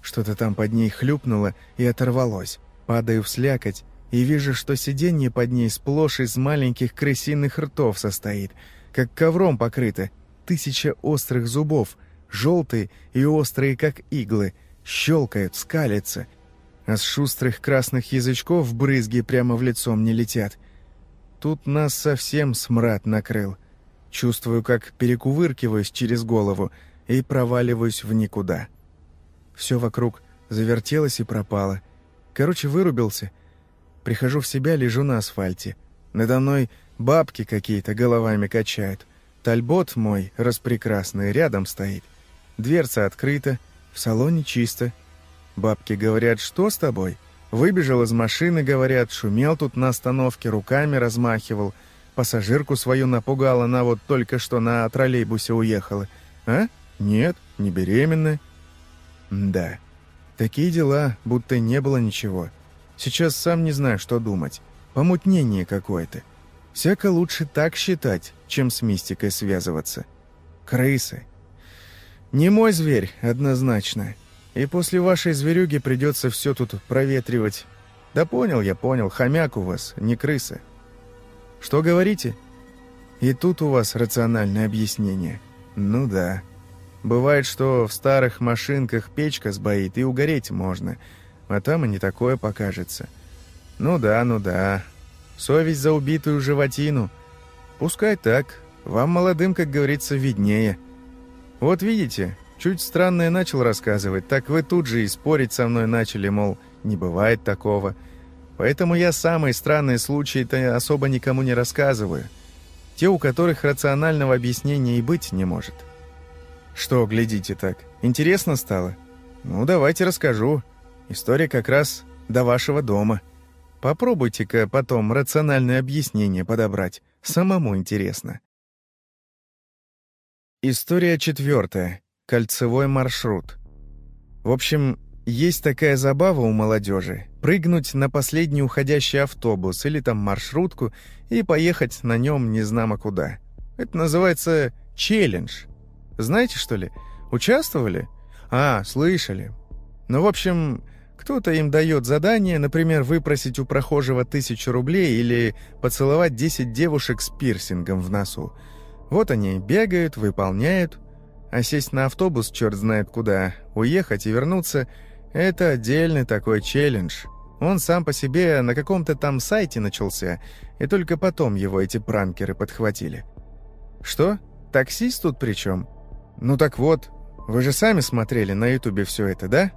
Что-то там под ней хлюпнуло и оторвалось. Падаю в слякоть и вижу, что сиденье под ней сплошь из маленьких крысиных ртов состоит, как ковром покрыто. Тысяча острых зубов, желтые и острые, как иглы, щелкают, скалятся. А с шустрых красных язычков брызги прямо в лицо мне летят. Тут нас совсем смрад накрыл. Чувствую, как перекувыркиваюсь через голову и проваливаюсь в никуда. Все вокруг завертелось и пропало. Короче, вырубился. Прихожу в себя, лежу на асфальте. Надо мной бабки какие-то головами качают. Тальбот мой, распрекрасный, рядом стоит. Дверца открыта, в салоне чисто. Бабки говорят, что с тобой? Выбежал из машины, говорят, шумел тут на остановке, руками размахивал — Пассажирку свою напугал, она вот только что на троллейбусе уехала. А? Нет, не беременная. Да, такие дела, будто не было ничего. Сейчас сам не знаю, что думать. Помутнение какое-то. Всяко лучше так считать, чем с мистикой связываться. Крысы. Не мой зверь, однозначно. И после вашей зверюги придется все тут проветривать. Да понял я, понял, хомяк у вас, не крыса. Что говорите? И тут у вас рациональное объяснение. Ну да. Бывает, что в старых машинках печка сбоит, и угореть можно, а там и не такое покажется. Ну да, ну да. Совесть за убитую животину. Пускай так. Вам, молодым, как говорится, виднее. Вот видите, чуть странное начал рассказывать, так вы тут же и спорить со мной начали, мол, не бывает такого. Поэтому я самые странные случаи-то особо никому не рассказываю. Те, у которых рационального объяснения и быть не может. Что, глядите так, интересно стало? Ну, давайте расскажу. История как раз до вашего дома. Попробуйте-ка потом рациональное объяснение подобрать. Самому интересно. История четвертая. Кольцевой маршрут. В общем, есть такая забава у молодежи — прыгнуть на последний уходящий автобус или там маршрутку и поехать на нем незнамо куда. Это называется челлендж. Знаете, что ли? Участвовали? А, слышали. Ну, в общем, кто-то им дает задание, например, выпросить у прохожего тысячу рублей или поцеловать 10 девушек с пирсингом в носу. Вот они бегают, выполняют. А сесть на автобус, черт знает куда, уехать и вернуться – это отдельный такой челлендж. Он сам по себе на каком-то там сайте начался, и только потом его эти пранкеры подхватили. Что? Таксист тут при чем? Ну так вот, вы же сами смотрели на ютубе все это, да?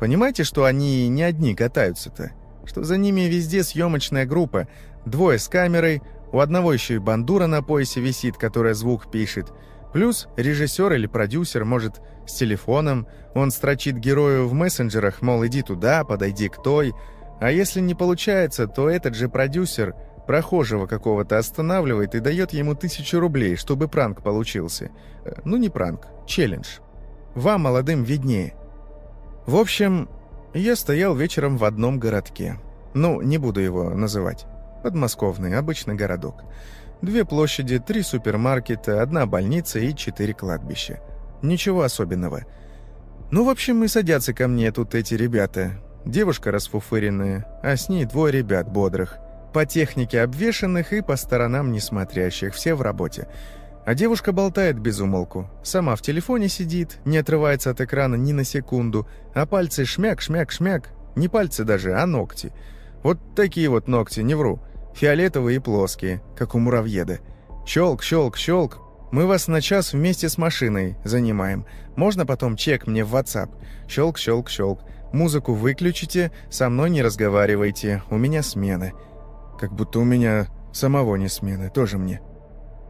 Понимаете, что они не одни катаются-то? Что за ними везде съемочная группа, двое с камерой, у одного еще и бандура на поясе висит, которая звук пишет. Плюс режиссер или продюсер, может, с телефоном, он строчит герою в мессенджерах, мол, иди туда, подойди к той. А если не получается, то этот же продюсер прохожего какого-то останавливает и дает ему тысячу рублей, чтобы пранк получился. Э, ну, не пранк, челлендж. Вам, молодым, виднее. В общем, я стоял вечером в одном городке. Ну, не буду его называть. Подмосковный, обычный городок. Две площади, три супермаркета, одна больница и четыре кладбища. Ничего особенного. Ну, в общем, и садятся ко мне тут эти ребята. Девушка расфуфыренная, а с ней двое ребят бодрых. По технике обвешанных и по сторонам несмотрящих, все в работе. А девушка болтает без умолку. Сама в телефоне сидит, не отрывается от экрана ни на секунду, а пальцы шмяк-шмяк-шмяк. Не пальцы даже, а ногти. Вот такие вот ногти, не вру. Фиолетовые и плоские, как у муравьеда. Щелк, щелк, щелк. Мы вас на час вместе с машиной занимаем. Можно потом чек мне в WhatsApp? Щелк, щелк, щелк. Музыку выключите, со мной не разговаривайте, у меня смены. Как будто у меня самого не смены, тоже мне.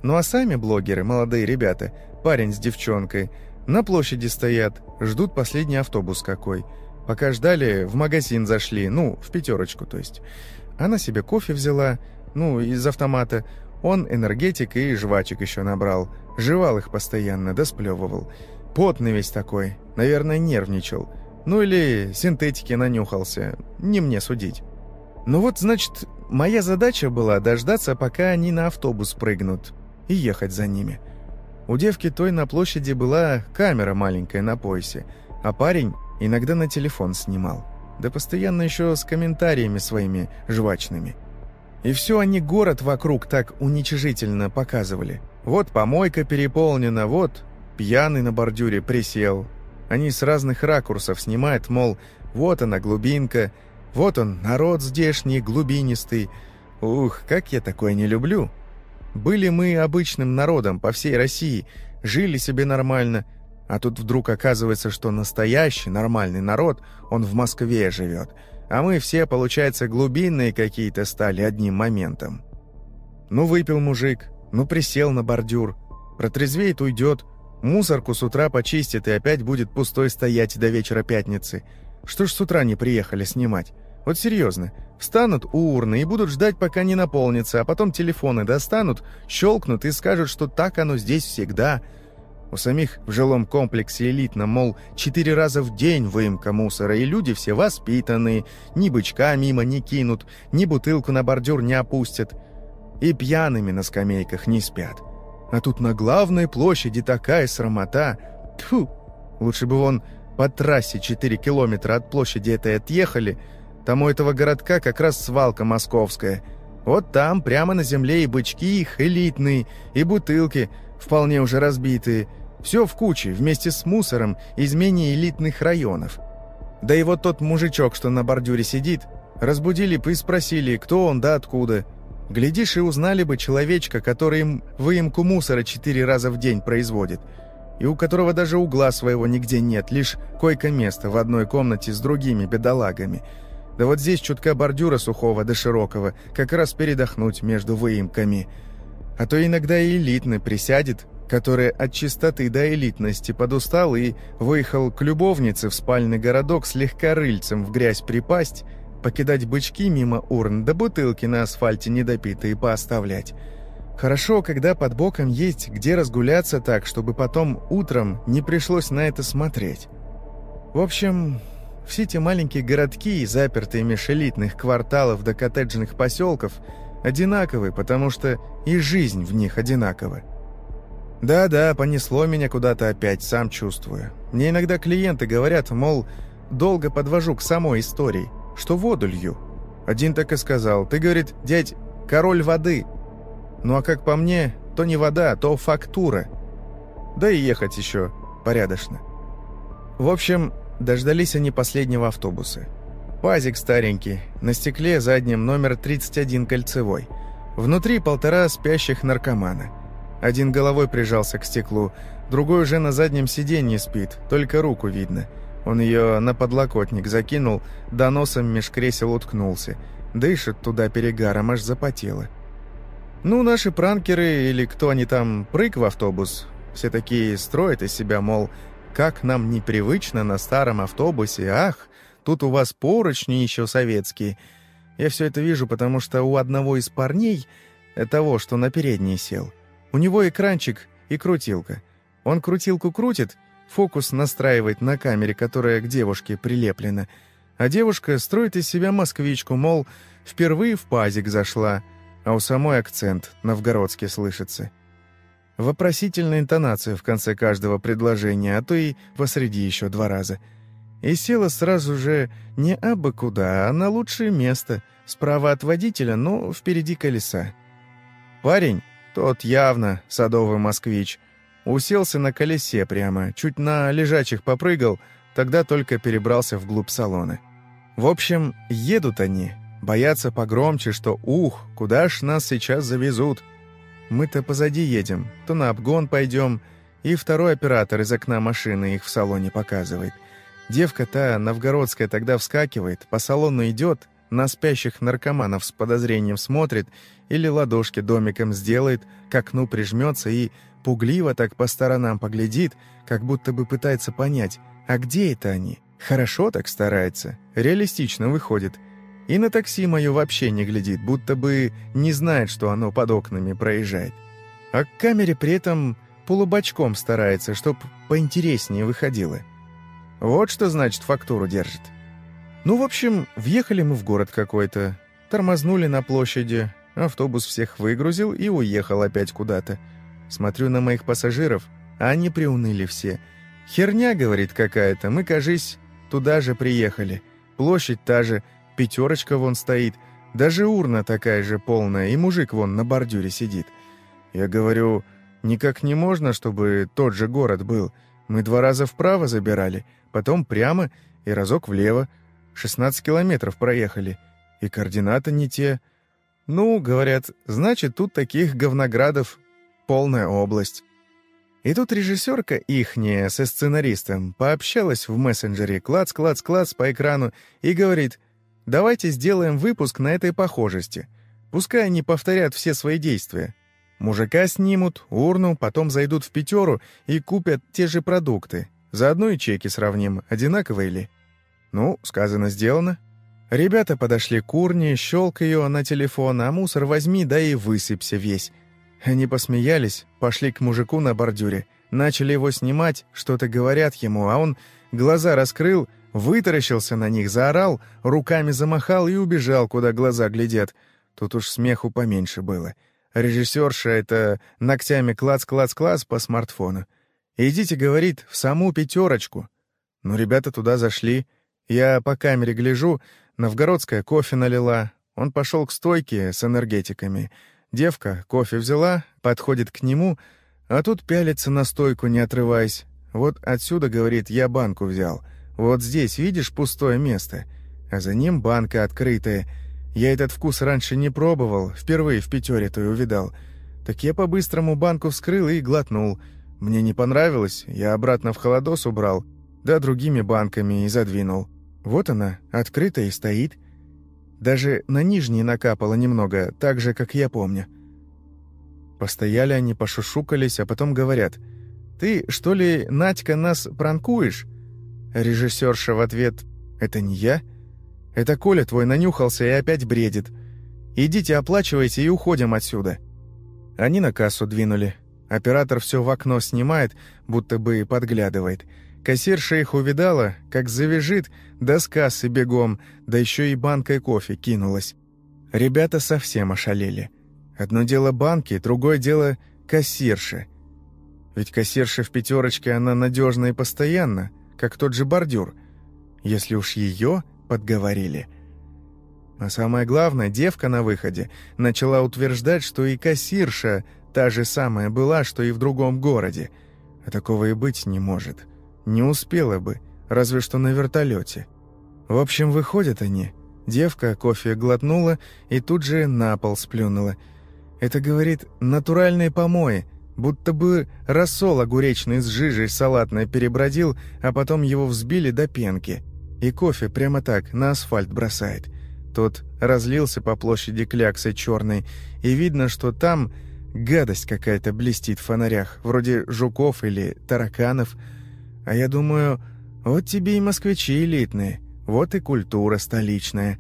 Ну а сами блогеры, молодые ребята, парень с девчонкой, на площади стоят, ждут последний автобус какой. Пока ждали, в магазин зашли, ну, в пятерочку, то есть. Она себе кофе взяла, ну, из автомата. Он энергетик и жвачек еще набрал. Жевал их постоянно, да сплевывал. Потный весь такой, наверное, нервничал. Ну или синтетики нанюхался, не мне судить. Ну вот, значит, моя задача была дождаться, пока они на автобус прыгнут и ехать за ними. У девки той на площади была камера маленькая на поясе, а парень иногда на телефон снимал. Да постоянно еще с комментариями своими жвачными. И все они город вокруг так уничижительно показывали. Вот помойка переполнена, вот пьяный на бордюре присел. Они с разных ракурсов снимают, мол, вот она глубинка, вот он, народ здешний, глубинистый. Ух, как я такое не люблю. Были мы обычным народом по всей России, жили себе нормально, а тут вдруг оказывается, что настоящий нормальный народ, он в Москве живет, а мы все, получается, глубинные какие-то стали одним моментом. Ну, выпил мужик, ну, присел на бордюр, протрезвеет, уйдет, мусорку с утра почистит и опять будет пустой стоять до вечера пятницы. Что ж с утра не приехали снимать? Вот серьезно, встанут у урны и будут ждать, пока не наполнится, а потом телефоны достанут, щелкнут и скажут, что так оно здесь всегда. У самих в жилом комплексе элитно, мол, четыре раза в день выемка мусора, и люди все воспитанные, ни бычка мимо не кинут, ни бутылку на бордюр не опустят. И пьяными на скамейках не спят. А тут на главной площади такая срамота. Тьфу, Лучше бы он по трассе 4 километра от площади этой отъехали. Там у этого городка как раз свалка московская. Вот там прямо на земле и бычки их элитные, и бутылки, вполне уже разбитые. Все в куче, вместе с мусором из менее элитных районов. Да и вот тот мужичок, что на бордюре сидит, разбудили бы и спросили, кто он да откуда. Глядишь, и узнали бы человечка, который им выемку мусора четыре раза в день производит – и у которого даже угла своего нигде нет, лишь койко-место в одной комнате с другими бедолагами. Да вот здесь чутка бордюра сухого до широкого, как раз передохнуть между выемками. А то иногда и элитный присядет, который от чистоты до элитности подустал и выехал к любовнице в спальный городок слегка рыльцем в грязь припасть, покидать бычки мимо урн, да бутылки на асфальте недопитые пооставлять. Хорошо, когда под боком есть где разгуляться так, чтобы потом утром не пришлось на это смотреть. В общем, все эти маленькие городки, запертые меж кварталов до коттеджных поселков, одинаковы, потому что и жизнь в них одинакова. Да-да, понесло меня куда-то опять, сам чувствую. Мне иногда клиенты говорят, мол, долго подвожу к самой истории, что воду лью. Один так и сказал, ты, говорит, дядь, король воды – ну а как по мне, то не вода, то фактура. Да и ехать еще порядочно. В общем, дождались они последнего автобуса. Пазик старенький, на стекле заднем номер 31 кольцевой. Внутри полтора спящих наркомана. Один головой прижался к стеклу, другой уже на заднем сиденье спит, только руку видно. Он ее на подлокотник закинул, до носом меж кресел уткнулся. Дышит туда перегаром, аж запотело. Ну, наши пранкеры или кто они там, прыг в автобус. Все такие строят из себя, мол, как нам непривычно на старом автобусе, ах, тут у вас поручни еще советские. Я все это вижу, потому что у одного из парней, э, того, что на передней сел, у него экранчик и крутилка. Он крутилку крутит, фокус настраивает на камере, которая к девушке прилеплена, а девушка строит из себя москвичку, мол, впервые в пазик зашла — а у самой акцент новгородский слышится. Вопросительная интонация в конце каждого предложения, а то и посреди еще два раза. И села сразу же не абы куда, а на лучшее место, справа от водителя, но впереди колеса. Парень, тот явно садовый москвич, уселся на колесе прямо, чуть на лежачих попрыгал, тогда только перебрался вглубь салона. В общем, едут они, Боятся погромче, что «Ух, куда ж нас сейчас завезут?» Мы-то позади едем, то на обгон пойдем, и второй оператор из окна машины их в салоне показывает. Девка та, новгородская, тогда вскакивает, по салону идет, на спящих наркоманов с подозрением смотрит или ладошки домиком сделает, к окну прижмется и пугливо так по сторонам поглядит, как будто бы пытается понять, а где это они? Хорошо так старается, реалистично выходит – и на такси мое вообще не глядит, будто бы не знает, что оно под окнами проезжает. А к камере при этом полубочком старается, чтоб поинтереснее выходило. Вот что значит фактуру держит. Ну, в общем, въехали мы в город какой-то, тормознули на площади, автобус всех выгрузил и уехал опять куда-то. Смотрю на моих пассажиров, а они приуныли все. «Херня, — говорит, — какая-то, мы, кажись, туда же приехали. Площадь та же — пятерочка вон стоит, даже урна такая же полная, и мужик вон на бордюре сидит. Я говорю, никак не можно, чтобы тот же город был. Мы два раза вправо забирали, потом прямо и разок влево. 16 километров проехали, и координаты не те. Ну, говорят, значит, тут таких говноградов полная область. И тут режиссерка ихняя со сценаристом пообщалась в мессенджере клац-клац-клац по экрану и говорит — Давайте сделаем выпуск на этой похожести. Пускай они повторят все свои действия. Мужика снимут, урну, потом зайдут в пятеру и купят те же продукты. Заодно и чеки сравним, одинаковые ли. Ну, сказано, сделано. Ребята подошли к урне, щелк ее на телефон, а мусор возьми, да и высыпься весь. Они посмеялись, пошли к мужику на бордюре, начали его снимать, что-то говорят ему, а он глаза раскрыл — Вытаращился на них, заорал, руками замахал и убежал, куда глаза глядят. Тут уж смеху поменьше было. Режиссерша это ногтями клац-клац-клац по смартфону. Идите, говорит, в саму пятерочку. Ну, ребята туда зашли. Я по камере гляжу, новгородская кофе налила. Он пошел к стойке с энергетиками. Девка кофе взяла, подходит к нему, а тут пялится на стойку, не отрываясь. Вот отсюда, говорит, я банку взял. Вот здесь, видишь, пустое место. А за ним банка открытая. Я этот вкус раньше не пробовал, впервые в пятере-то увидал. Так я по-быстрому банку вскрыл и глотнул. Мне не понравилось, я обратно в холодос убрал, да другими банками и задвинул. Вот она, открытая и стоит. Даже на нижней накапало немного, так же, как я помню. Постояли они, пошушукались, а потом говорят, «Ты, что ли, Надька, нас пранкуешь?» Режиссерша в ответ, «Это не я. Это Коля твой нанюхался и опять бредит. Идите, оплачивайте и уходим отсюда». Они на кассу двинули. Оператор все в окно снимает, будто бы подглядывает. Кассирша их увидала, как завяжет, да с бегом, да еще и банкой кофе кинулась. Ребята совсем ошалели. Одно дело банки, другое дело кассирши. Ведь кассирша в пятерочке, она надежна и постоянно, как тот же бордюр. Если уж ее подговорили. А самое главное, девка на выходе начала утверждать, что и кассирша та же самая была, что и в другом городе. А такого и быть не может. Не успела бы, разве что на вертолете. В общем, выходят они. Девка кофе глотнула и тут же на пол сплюнула – это, говорит, натуральные помои, будто бы рассол огуречный с жижей салатной перебродил, а потом его взбили до пенки. И кофе прямо так на асфальт бросает. Тот разлился по площади кляксой черной, и видно, что там гадость какая-то блестит в фонарях, вроде жуков или тараканов. А я думаю, вот тебе и москвичи элитные, вот и культура столичная.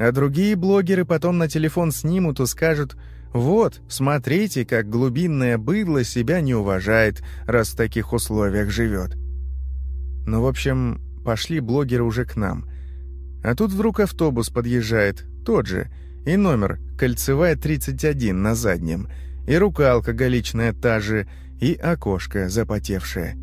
А другие блогеры потом на телефон снимут и скажут – вот, смотрите, как глубинное быдло себя не уважает, раз в таких условиях живет. Ну, в общем, пошли блогеры уже к нам. А тут вдруг автобус подъезжает, тот же, и номер, кольцевая 31 на заднем, и рука алкоголичная та же, и окошко запотевшее.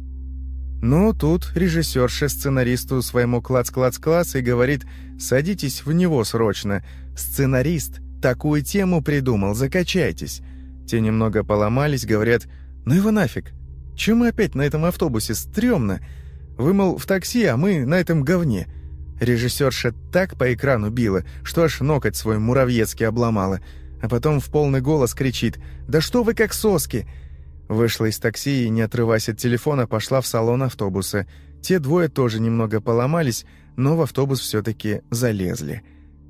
Ну, тут режиссерша сценаристу своему клац-клац-клац и говорит «Садитесь в него срочно. Сценарист Такую тему придумал, закачайтесь. Те немного поломались, говорят, ну его нафиг. Чем мы опять на этом автобусе? Стремно. Вы, мол, в такси, а мы на этом говне. Режиссерша так по экрану била, что аж ноготь свой муравьецкий обломала. А потом в полный голос кричит «Да что вы как соски!» Вышла из такси и, не отрываясь от телефона, пошла в салон автобуса. Те двое тоже немного поломались, но в автобус все-таки залезли.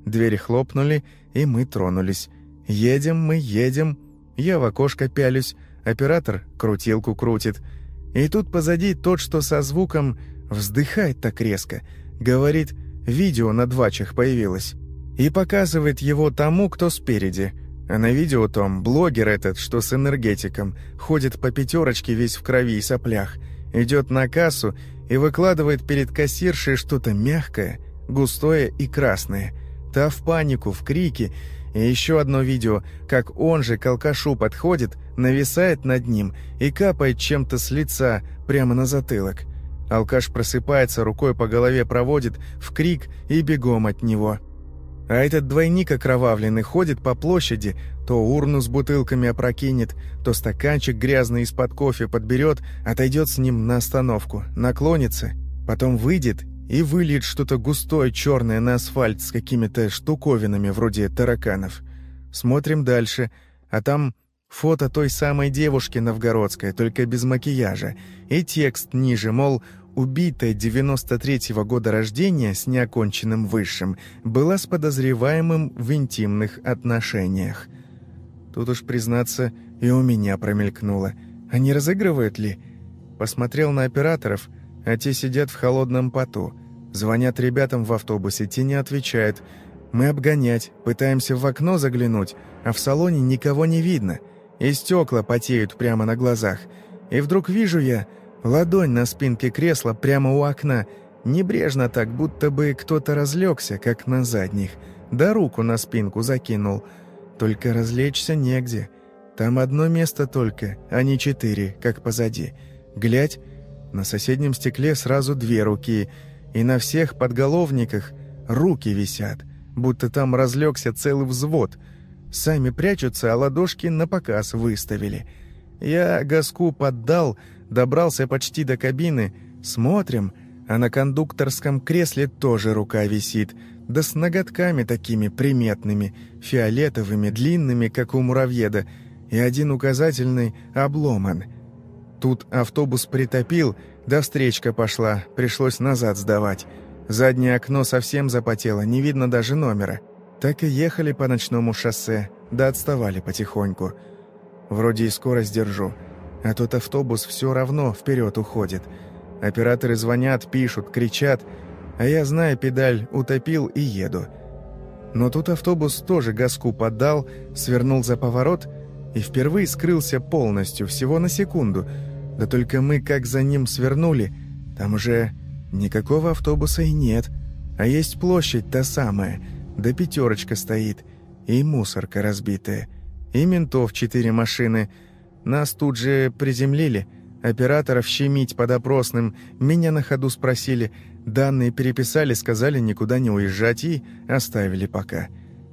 Двери хлопнули, и мы тронулись. Едем мы, едем. Я в окошко пялюсь, оператор крутилку крутит. И тут позади тот, что со звуком, вздыхает так резко. Говорит, видео на двачах появилось. И показывает его тому, кто спереди. А на видео том блогер этот, что с энергетиком, ходит по пятерочке весь в крови и соплях, идет на кассу и выкладывает перед кассиршей что-то мягкое, густое и красное – Та в панику, в крики. И еще одно видео, как он же к алкашу подходит, нависает над ним и капает чем-то с лица прямо на затылок. Алкаш просыпается, рукой по голове проводит, в крик и бегом от него. А этот двойник окровавленный ходит по площади, то урну с бутылками опрокинет, то стаканчик грязный из-под кофе подберет, отойдет с ним на остановку, наклонится, потом выйдет и выльет что-то густое черное на асфальт с какими-то штуковинами вроде тараканов. Смотрим дальше, а там фото той самой девушки новгородской, только без макияжа, и текст ниже, мол, убитая 93-го года рождения с неоконченным высшим была с подозреваемым в интимных отношениях. Тут уж, признаться, и у меня промелькнуло. А не разыгрывают ли? Посмотрел на операторов — а те сидят в холодном поту. Звонят ребятам в автобусе, те не отвечают. Мы обгонять, пытаемся в окно заглянуть, а в салоне никого не видно. И стекла потеют прямо на глазах. И вдруг вижу я ладонь на спинке кресла прямо у окна, небрежно так, будто бы кто-то разлегся, как на задних, да руку на спинку закинул. Только развлечься негде. Там одно место только, а не четыре, как позади. Глядь, на соседнем стекле сразу две руки, и на всех подголовниках руки висят, будто там разлегся целый взвод. Сами прячутся, а ладошки на показ выставили. Я газку поддал, добрался почти до кабины, смотрим, а на кондукторском кресле тоже рука висит, да с ноготками такими приметными, фиолетовыми, длинными, как у муравьеда, и один указательный обломан. Тут автобус притопил, да встречка пошла, пришлось назад сдавать. Заднее окно совсем запотело, не видно даже номера. Так и ехали по ночному шоссе, да отставали потихоньку. Вроде и скорость держу, а тот автобус все равно вперед уходит. Операторы звонят, пишут, кричат, а я, зная педаль, утопил и еду. Но тут автобус тоже газку поддал, свернул за поворот и впервые скрылся полностью, всего на секунду. Да только мы как за ним свернули, там уже никакого автобуса и нет, а есть площадь та самая, да пятерочка стоит, и мусорка разбитая, и ментов четыре машины. Нас тут же приземлили, операторов щемить под опросным, меня на ходу спросили – Данные переписали, сказали никуда не уезжать и оставили пока.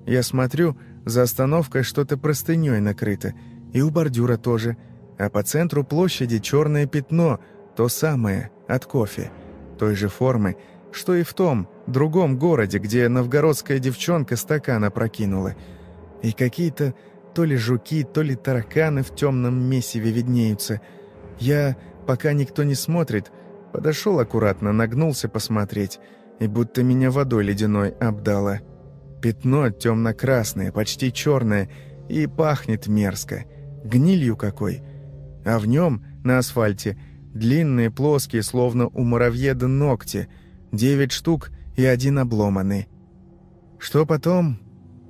Я смотрю, за остановкой что-то простыней накрыто, и у бордюра тоже, а по центру площади черное пятно, то самое, от кофе, той же формы, что и в том, другом городе, где новгородская девчонка стакана прокинула. И какие-то то ли жуки, то ли тараканы в темном месиве виднеются. Я, пока никто не смотрит, — Подошел аккуратно, нагнулся посмотреть, и будто меня водой ледяной обдало. Пятно темно-красное, почти черное, и пахнет мерзко, гнилью какой. А в нем, на асфальте, длинные, плоские, словно у муравьеда ногти, девять штук и один обломанный. Что потом?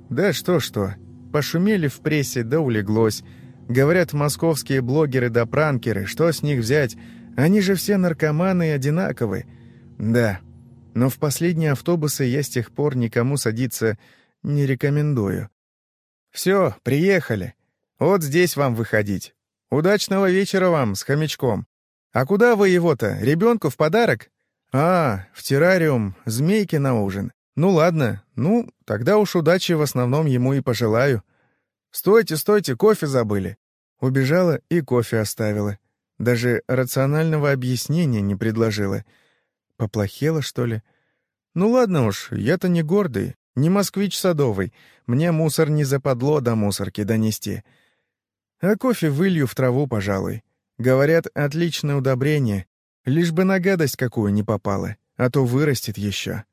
Да что-что, пошумели в прессе, да улеглось. Говорят московские блогеры да пранкеры, что с них взять – они же все наркоманы и одинаковы. Да, но в последние автобусы я с тех пор никому садиться не рекомендую. Все, приехали. Вот здесь вам выходить. Удачного вечера вам с хомячком. А куда вы его-то? Ребенку в подарок? А, в террариум, змейки на ужин. Ну ладно, ну, тогда уж удачи в основном ему и пожелаю. Стойте, стойте, кофе забыли. Убежала и кофе оставила. Даже рационального объяснения не предложила. Поплохело, что ли? Ну ладно уж, я-то не гордый, не москвич садовый. Мне мусор не западло до мусорки донести. А кофе вылью в траву, пожалуй. Говорят, отличное удобрение. Лишь бы на гадость какую не попало, а то вырастет еще.